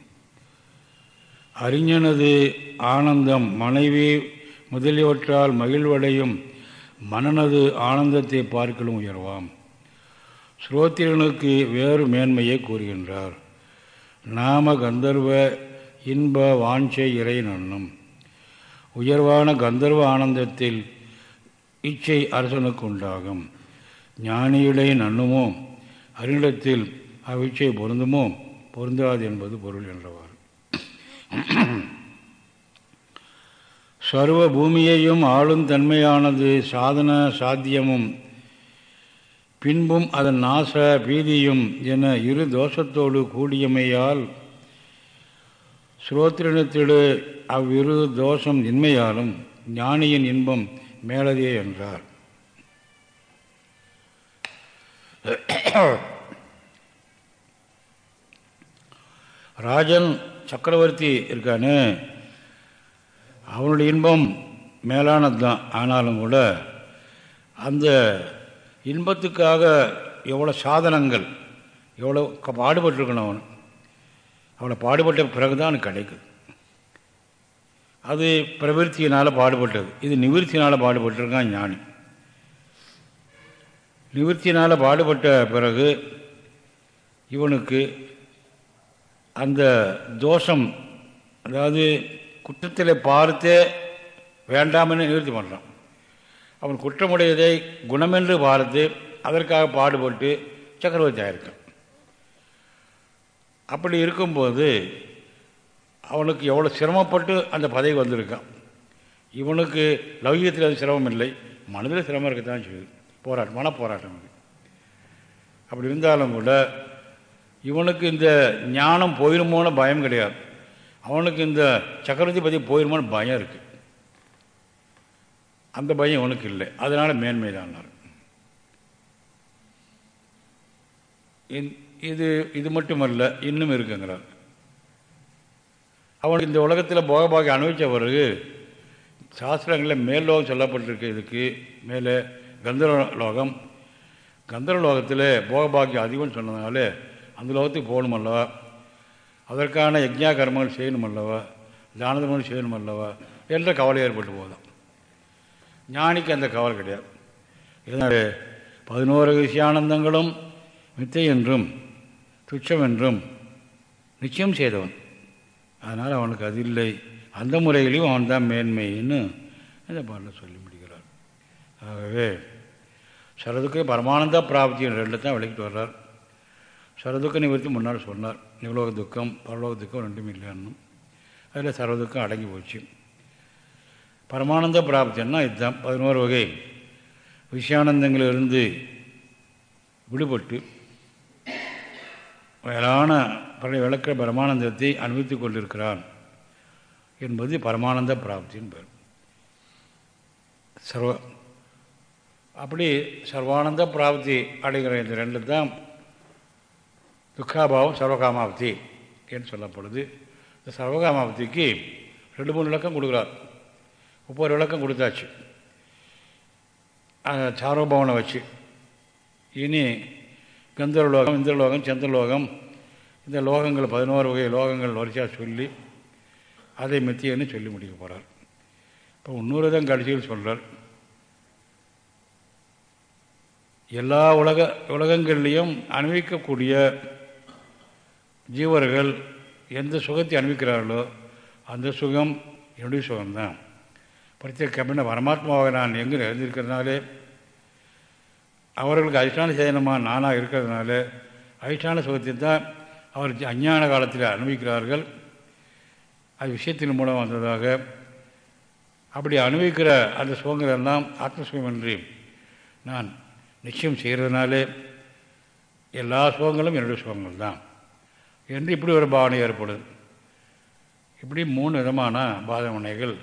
அறிஞனது ஆனந்தம் மனைவி முதலியவற்றால் மகிழ்வடையும் மனனது ஆனந்தத்தை பார்க்கலும் உயர்வாம். ஸ்ரோத்திரனுக்கு வேறு மேன்மையை கூறுகின்றார். நாம கந்தர்வ இன்ப வாஞ்சை இறை நன்னும். உயர்வான கந்தர்வ ஆனந்தத்தில் இச்சை அரசனுக்கு உண்டாகும் ஞானியிலே நன்னுமோ? அறிஞத்தில் அவ்விச்சை பொருந்துமோ? பொருந்தாது என்பது பொருள் என்றவர். சர்வ பூமியையும் ஆளும் தன்மையானது சாதன சாத்தியமும் பின்பும் அதன் நாச பீதியும் என இரு தோஷத்தோடு கூடியமையால் ஸ்ரோத்திரனத்திடு அவ்விரு தோஷம் இன்மையாலும் ஞானியின் இன்பம் மேலதே என்றார். ராஜன் சக்கரவர்த்தி இருக்கானு அவனுடைய இன்பம் மேலானது தான் ஆனாலும் கூட அந்த இன்பத்துக்காக எவ்வளோ சாதனங்கள் எவ்வளோ பாடுபட்டுருக்கணும் அவன். அவளை பாடுபட்ட பிறகு தான் கிடைக்குது. அது பிரவிற்த்தியினால் பாடுபட்டது. இது நிவிற்த்தினால் பாடுபட்டிருக்கான் ஞானி. நிவிற்த்தினால் பாடுபட்ட பிறகு இவனுக்கு அந்த தோஷம் அதாவது குற்றத்தில் பார்த்தே வேண்டாம்னு நிவர்த்தி பண்ணுறான் அவன் குற்றமுடையதை குணமென்று பார்த்து அதற்காக பாடுபட்டு சக்கரவர்த்தி ஆயிருக்கான் அப்படி இருக்கும்போது அவனுக்கு எவ்வளோ சிரமப்பட்டு அந்த பதவி வந்திருக்கான். இவனுக்கு லௌகியத்தில் அது சிரமம் இல்லை மனதில் சிரமம் இருக்கத்தான் செய்யுது. போராட்டம் மன போராட்டம் இது அப்படி இருந்தாலும் கூட இவனுக்கு இந்த ஞானம் போயிருமோன்னு பயம் கிடையாது. அவனுக்கு இந்த சக்கரவர்த்தி பற்றி போயிருமோன்னு பயம் இருக்குது அந்த பயம் உனக்கு இல்லை. அதனால் மேன்மை தான் இது இது மட்டுமல்ல இன்னும் இருக்குங்கிறார். அவனுக்கு இந்த உலகத்தில் போகபாகி அனுபவித்த பிறகு சாஸ்திரங்களில் மேல் லோகம் சொல்லப்பட்டிருக்கு இதுக்கு. மேலே கந்தர்வ லோகம் கந்தர லோகத்தில் போகபாகியம் அதிகம்னு சொன்னதுனால அந்த லோகத்துக்கு போகணும் அல்லவா அதற்கான யஜ்யா கர்மங்கள் செய்யணும் அல்லவா தானதமங்கள் செய்யணும் அல்லவா என்ற கவலை ஏற்பட்டு போதும் ஞானிக்கு அந்த கவலை கிடையாது. இதனால் பதினோரு விஷயானந்தங்களும் மித்தை என்றும் துச்சம் என்றும் நிச்சயம் செய்தவன். அதனால் அவனுக்கு அது இல்லை. அந்த முறையிலையும் அவன் தான் மேன்மைன்னு இந்த பாட்டில் சொல்லி முடிக்கிறார். ஆகவே சரதுக்கு பரமானந்த பிராப்தி ரெண்டு தான் விளக்கிட்டு வர்றார். சரதுக்க நிவர்த்தி முன்னால் சொன்னார் நிவலோக துக்கம் பரலோக துக்கம் ரெண்டும் இல்லைன்னு அதில் சரதுக்கம் அடங்கி போச்சு. பரமானந்த பிராப்தின்னா இதுதான் பதினோரு வகை. விஷயானந்தங்களிலிருந்து விடுபட்டு மேலான பழைய விளக்க பரமானந்தத்தை அனுபவித்துக் கொண்டிருக்கிறான் என்பது பரமானந்த பிராப்தின் பெயர் சர்வ அப்படி சர்வானந்த பிராப்தி அடைகிற இந்த ரெண்டு தான் துக்காபாவம் சர்வகாமாப்தி என்று சொல்லப்படுது. இந்த சர்வகாமாபத்திக்கு ரெண்டு மூணு விளக்கம் கொடுக்குறார். ஒவ்வொரு விளக்கம் கொடுத்தாச்சு. சாரோபவனை வச்சு. இனி கந்தர்லோகம் இந்திரலோகம் சந்திரலோகம் இந்த லோகங்கள் பதினோரு வகை லோகங்கள் வரிசையாக சொல்லி அதை மித்தியன்னு சொல்லி முடிக்க போகிறார் இப்போ இன்னொரு தான் கடைசியில் சொல்கிறார் எல்லா உலக உலகங்கள்லேயும் அனுபவிக்கக்கூடிய ஜீவர்கள் எந்த சுகத்தை அனுபவிக்கிறார்களோ அந்த சுகம் என்னுடைய சுகம்தான். பிரத்யேக பரமாத்மாவாக நான் எங்கே நிறைந்திருக்கிறதுனாலே அவர்களுக்கு அதிஷ்டான சேதனமாக நானாக இருக்கிறதுனால அதிஷ்டான சுகத்தை தான் அவர் அஞ்ஞான காலத்தில் அனுபவிக்கிறார்கள். அது விஷயத்தின் மூலம் வந்ததாக அப்படி அனுபவிக்கிற அந்த சுகங்கள் எல்லாம் ஆத்மசுகமின்றி நான் நிச்சயம் செய்கிறதுனாலே எல்லா சுகங்களும் என்னுடைய சுகங்கள் தான். என்று இப்படி ஒரு பாவனை ஏற்படுது. இப்படி மூணு விதமான பாதமனைகள்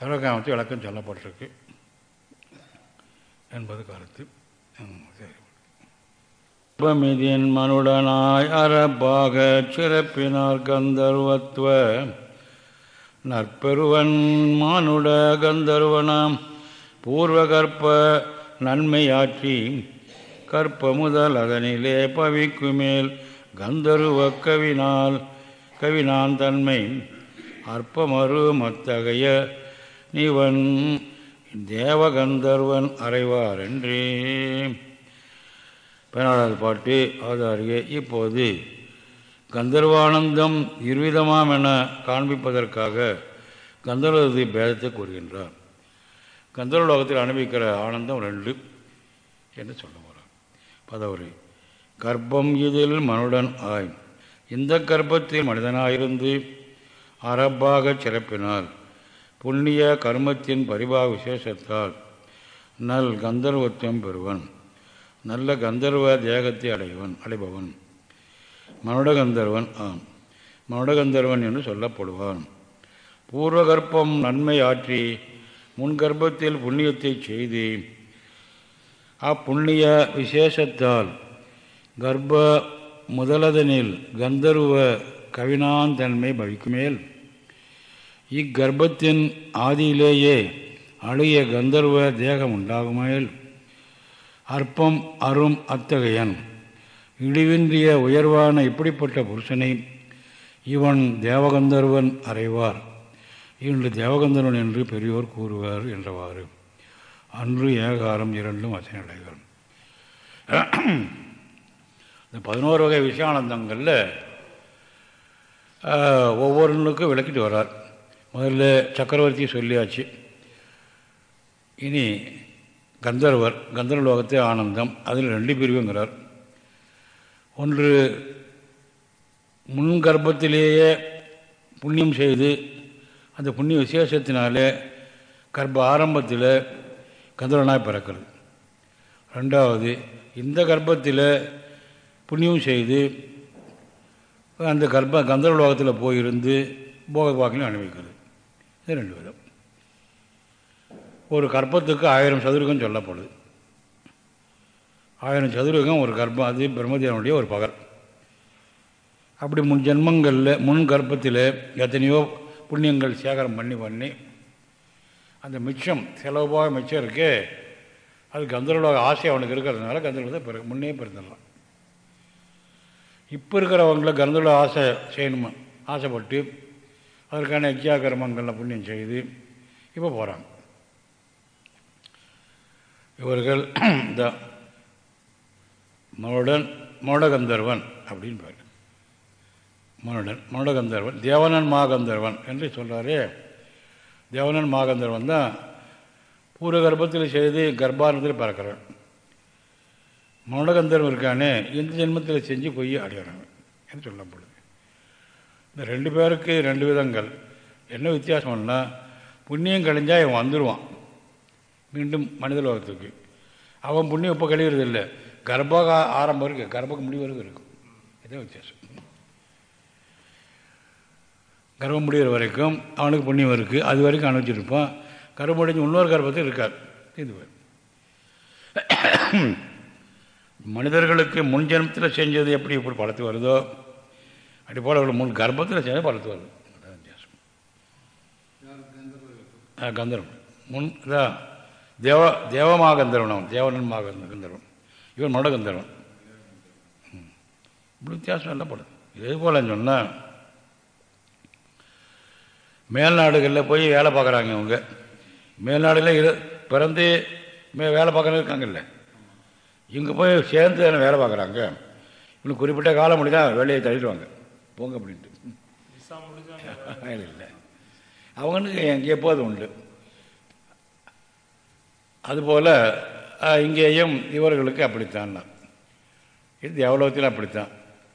சர்வகாமத்தை விளக்கம் சொல்லப்பட்டிருக்கு என்பது கருத்து. சரி. மனுடனாய் அறப்பாக சிறப்பினார் கந்தர்வத்துவ. நற்பெருவன் மானுட கந்தர்வனாம். பூர்வகற்ப நன்மையாற்றி கற்ப முதல் அதனிலே பவிக்குமேல் கந்தருவ கவினால் கவினான் தன்மை அற்பமறு மத்தகைய நீவன் தேவகந்தர்வன் அறைவாரென்றே. பதினாலாவது பாட்டு ஆதாரியே இப்போது கந்தர்வானந்தம் இருவிதமாம் என காண்பிப்பதற்காக கந்தர்வதி பேதத்தை கூறுகின்றார். கந்தர்வலோகத்தில் அனுபவிக்கிற ஆனந்தம் ரெண்டு என்று சொல்ல போகிறார் பதவுரை கர்ப்பம் இதில் மனுடன் ஆய். இந்த கர்ப்பத்தில் மனிதனாயிருந்து அரப்பாகச் சிறப்பினால் புண்ணிய கர்மத்தின் பரிபாக விசேஷத்தால் நல் கந்தர்வத்துவம் பெறுவன். நல்ல கந்தர்வ தேகத்தை அடைவன் அடைபவன். மனுடகந்தர்வன் ஆம். மனுடகந்தர்வன் என்று சொல்லப்படுவான். பூர்வகற்பம் நன்மை ஆற்றி முன்கர்ப்பத்தில் புண்ணியத்தை செய்து அப்புண்ணிய விசேஷத்தால் கர்ப்ப முதலதனில் கந்தர்வ கவினாந்தன்மை பவிக்குமேல் இக்கர்ப்பத்தின் ஆதியிலேயே அழுகிய கந்தர்வ தேகம் உண்டாகுமேல் அற்பம் அரும் அத்தகையன். இழிவின்றிய உயர்வான இப்படிப்பட்ட புருஷனை இவன் தேவகந்தர்வன் அறைவார். இன்று தேவகந்தர்வன் என்று பெரியோர் கூறுவார் என்றவாறு. அன்று ஏகாரம் இரண்டும் வசனடைகள் இந்த பதினோரு வகை விஷயானந்தங்களில் ஒவ்வொருனுக்கும் விளக்கிட்டு வர்றார். முதல்ல சக்கரவர்த்தி சொல்லியாச்சு. இனி கந்தர்வர் கந்தர்வ லோகத்தை ஆனந்தம் அதில் ரெண்டு பிரிவுங்கிறார். ஒன்று முன் கர்ப்பத்திலேயே புண்ணியம் செய்து அந்த புண்ணிய விசேஷத்தினாலே கர்ப்ப ஆரம்பத்தில் கந்தரனாய் பிறக்கிறது. ரெண்டாவது இந்த கர்ப்பத்தில் புண்ணியம் செய்து அந்த கர்ப்ப கந்தர்வ லோகத்தில் போயிருந்து போக வாக்கிலையும் அனுபவிக்கிறது இது ரெண்டு விதம் ஒரு கர்ப்பத்துக்கு ஆயிரம் சதுரகம் சொல்லப்படுது. ஆயிரம் சதுரகம் ஒரு கர்ப்பம் அது பிரம்மதேவனுடைய ஒரு பகல். அப்படி முன் ஜென்மங்களில் முன் கர்ப்பத்தில் எத்தனையோ புண்ணியங்கள் சேகரம் பண்ணி பண்ணி அந்த மிச்சம் செலவுபாக மிச்சம் இருக்கே அது கந்தர்வலோக ஆசை அவனுக்கு இருக்கிறதுனால கந்தர்வத்தை பிற முன்னே பிறந்துடலாம். இப்போ இருக்கிறவங்கள கந்தர்வ ஆசை செய்யணுமா? ஆசைப்பட்டு அதற்கான இச்சா கர்மங்களில் புண்ணியம் செய்து இப்போ போகிறாங்க இவர்கள் இந்த மனுடன் மனுடகந்தர்வன் அப்படின்னு பேர். மனுடன் மனுடகந்தர்வன் தேவனன் மாகந்தர்வன் என்று சொல்கிறாரே தேவனன் மாகந்தர்வன் தான் பூர்வ கர்ப்பத்தில் செய்து கர்ப்பாரத்தில் பறக்கிறான். மனுடகந்தர்வன் இருக்கானே இந்த ஜென்மத்தில் செஞ்சு போய் அடையிறாங்க என்று சொல்லப்படுது. இந்த ரெண்டு பேருக்கு ரெண்டு விதங்கள். என்ன வித்தியாசம்னா புண்ணியம் கழிஞ்சால் இவன் வந்துடுவான் மீண்டும் மனித லோகத்துக்கு அவன் புண்ணியம் இப்போ கழிகிறது இல்லை. கர்ப்பக ஆரம்பம் இருக்குது கர்ப்பக முடிவு வரைக்கும் இருக்கும். இதே வித்தியாசம்? கர்ப்பம் முடிகிற வரைக்கும் அவனுக்கு புண்ணியம் இருக்குது அது வரைக்கும் அனுப்பிச்சிருப்பான் கர்ப்பம் முடிஞ்சு இன்னொரு கர்ப்பத்தில் இருக்கார். இது மனிதர்களுக்கு முன் ஜென்மத்தில் செஞ்சது எப்படி இப்படி பழத்து வருதோ அப்படி போல் அவர்கள் மூணு கர்ப்பத்தில் சேர்ந்து பலத்து வித்தியாசம். ஆ, கந்தர்வன் முன் இதான் தேவ தேவமாக கந்தர்வன் அவன் தேவனன்மாக கந்தர்வன் இவன் மட கந்தர்வன் ம். இப்படி வித்தியாசம் எல்லாம் படுது. இதே போல் சொன்னால் மேல்நாடுகளில் போய் வேலை பார்க்குறாங்க அவங்க மேல்நாடுகளில் இரு பிறந்து மே வேலை பார்க்குறது இருக்காங்கல்ல. இங்கே போய் சேர்ந்து வேலை பார்க்குறாங்க. இன்னும் குறிப்பிட்ட காலம் முடிதான் வேலையை தள்ளிடுவாங்க. போங்க அப்படின்ட்டு. இல்லை. அவங்களுக்கு எங்கே எப்போது உண்டு. அதுபோல் இங்கேயும் இவர்களுக்கு அப்படித்தான். இது தேவலோகத்திலும் அப்படித்தான்.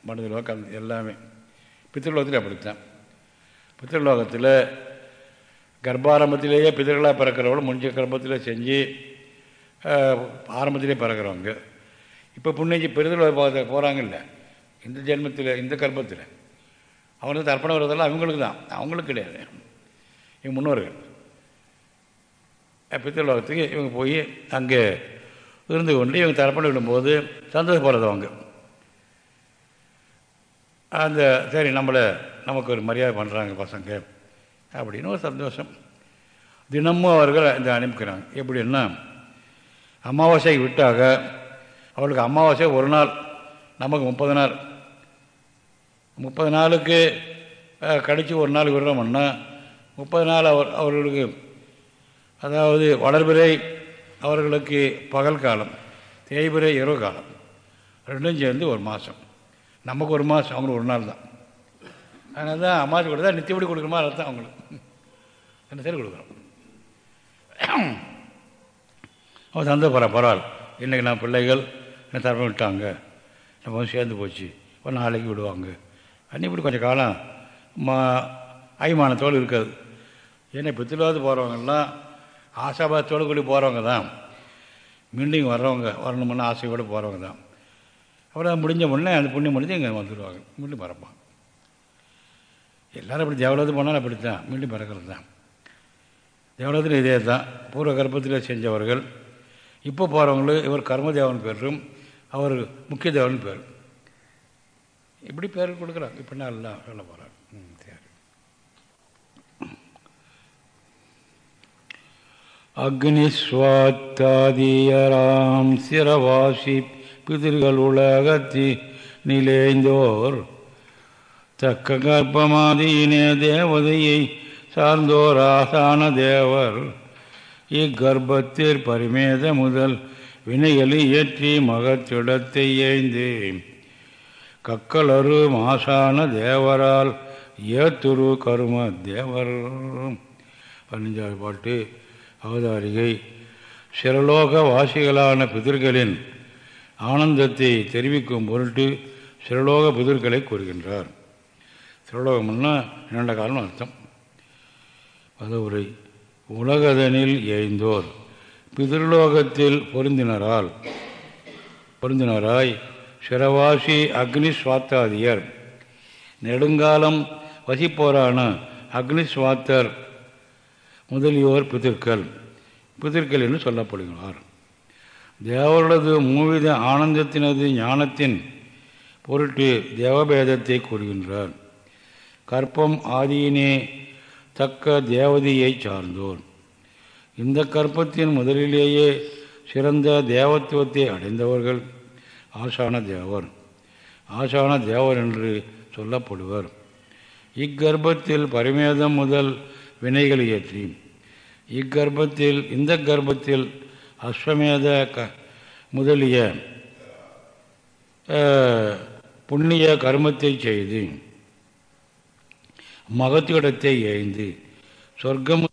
மனிதலோகம் எல்லாமே. பித்திருலோகத்திலும் அப்படித்தான். பித்திருலோகத்தில் கர்ப்பாரம்பத்திலேயே பிதர்களாக பிறக்கிறவங்களும் முன்னிய கர்ப்பத்தில் செஞ்சு ஆரம்பத்திலே பிறக்கிறவங்க. இப்போ புண்ணியஞ்சி பெருதல் போகிறாங்கல்ல இந்த ஜென்மத்தில் இந்த கர்ப்பத்தில். அவங்களுக்கு தர்ப்பணம் வருவதெல்லாம் அவங்களுக்கு தான் அவங்களுக்கு கிடையாது. இவங்க முன்னோர்கள். பித்திருலோகத்துக்கு இவங்க போய் அங்கே இருந்து கொண்டு இவங்க தர்ப்பணம் விடும்போது சந்தோஷப்படுறது அவங்க. அந்த சரி நம்மளை நமக்கு ஒரு மரியாதை பண்ணுறாங்க பசங்க அப்படின்னு ஒரு சந்தோஷம். தினமும் அவர்கள் இந்த அனுப்பிக்கிறாங்க. எப்படின்னா அமாவாசை விட்டாக அவளுக்கு அமாவாசை ஒரு நாள் நமக்கு முப்பது நாள். முப்பது நாளுக்கு கழித்து ஒரு நாள் விடுறோம்னா முப்பது நாள் அவர் அவர்களுக்கு அதாவது வளர்பிறை அவர்களுக்கு பகல் காலம் தேய்பிறை இரவு காலம் ரெண்டும் சேர்ந்து ஒரு மாதம் நமக்கு ஒரு மாதம் அவங்களுக்கு ஒரு நாள் தான். அதனால தான் அம்மாச்சி கொடுத்தா நித்தியப்படி கொடுக்குற மாதிரி தான் அவங்களுக்கு. என்ன சரி கொடுக்குறோம். அவன் சந்தோஷப்படுற பரவாயில்ல. இன்றைக்கி நான் பிள்ளைகள் என்ன தரப்பு விட்டாங்க? நம்ம வந்து சேர்ந்து போச்சு. ஒரு நாளைக்கு விடுவாங்க. அன்னி இப்படி கொஞ்சம் காலம். மா அய்மானத்தோடு இருக்காது. ஏன்னா பித்திலாவது போகிறவங்கெல்லாம் ஆசாபாதத்தோடு கூடி போகிறவங்க தான். மீண்டும் வர்றவங்க வரணும்னு ஆசையோடு போகிறவங்க தான். அப்புறம் முடிஞ்ச உடனே அந்த புண்ணியம் முடிஞ்சு இங்கே வந்துடுவாங்க மீண்டும் பிறப்பாங்க. எல்லோரும் அப்படி தேவலோகத்து போனாலும் அப்படித்தான். மீண்டும் பிறக்கிறது தான். தேவலோகத்தில் இதே தான். பூர்வ கர்ப்பத்தில் செஞ்சவர்கள். இப்போ போகிறவங்களும் இவர் கர்மதேவன் பேரும் அவர் முக்கிய தேவன் பேர். இப்படி பேர் கொடுக்குறாங்க. இப்படி எல்லாம் சொல்ல போகிறாங்க ம் சரி. அக்னிஸ்வாத்தாதியராம் சிரவாசி பிதிர்கள் உலகத்தி நிலைந்தோர் தக்க கர்ப்பமாதியினே தேவதையை சார்ந்தோர் ஆசான தேவர். இக்கர்ப்பத்தில் பரிமேத முதல் வினைகளை இயற்றி மகத்திடத்தை ஏய்ந்து கக்கலரு மாசான தேவரால் ஏத்துரு கரும தேவர். பதினஞ்சாவது பாட்டு அவதாரிகை. சிறலோக வாசிகளான பிதர்களின் ஆனந்தத்தை தெரிவிக்கும் பொருட்டு சிறலோக பிதர்களை கூறுகின்றார். சிறலோகம்னா நீண்ட காலம் அர்த்தம். பதவுரை உலகதனில் எய்ந்தோர் பிதர்லோகத்தில் பொருந்தினரால் பொருந்தினராய் சிறவாசி அக்னி சுவாத்தாதியர். நெடுங்காலம் வசிப்போரான அக்னி சுவாத்தர் முதலியோர் பிதிர்கள் பிதிர்கள் என்று சொல்லப்படுகிறார். தேவர்களது மூவித ஆனந்தத்தினது ஞானத்தின் பொருட்டு தேவபேதத்தை கூறுகின்றார். கற்பம் ஆதியினே தக்க தேவதையை சார்ந்தோர். இந்த கற்பத்தின் முதலிலேயே சிறந்த தேவத்துவத்தை அடைந்தவர்கள். ஆசான தேவர். ஆசான தேவர் என்று சொல்லப்படுவர். இக்கர்ப்பத்தில் பரிமேதம் முதல் வினைகள் ஏற்றி. இக்கர்ப்பத்தில் இந்த கர்ப்பத்தில் அஸ்வமேத க முதலிய புண்ணிய கர்மத்தை செய்து மகத்திடத்தை ஏய்ந்து சொர்க்கம்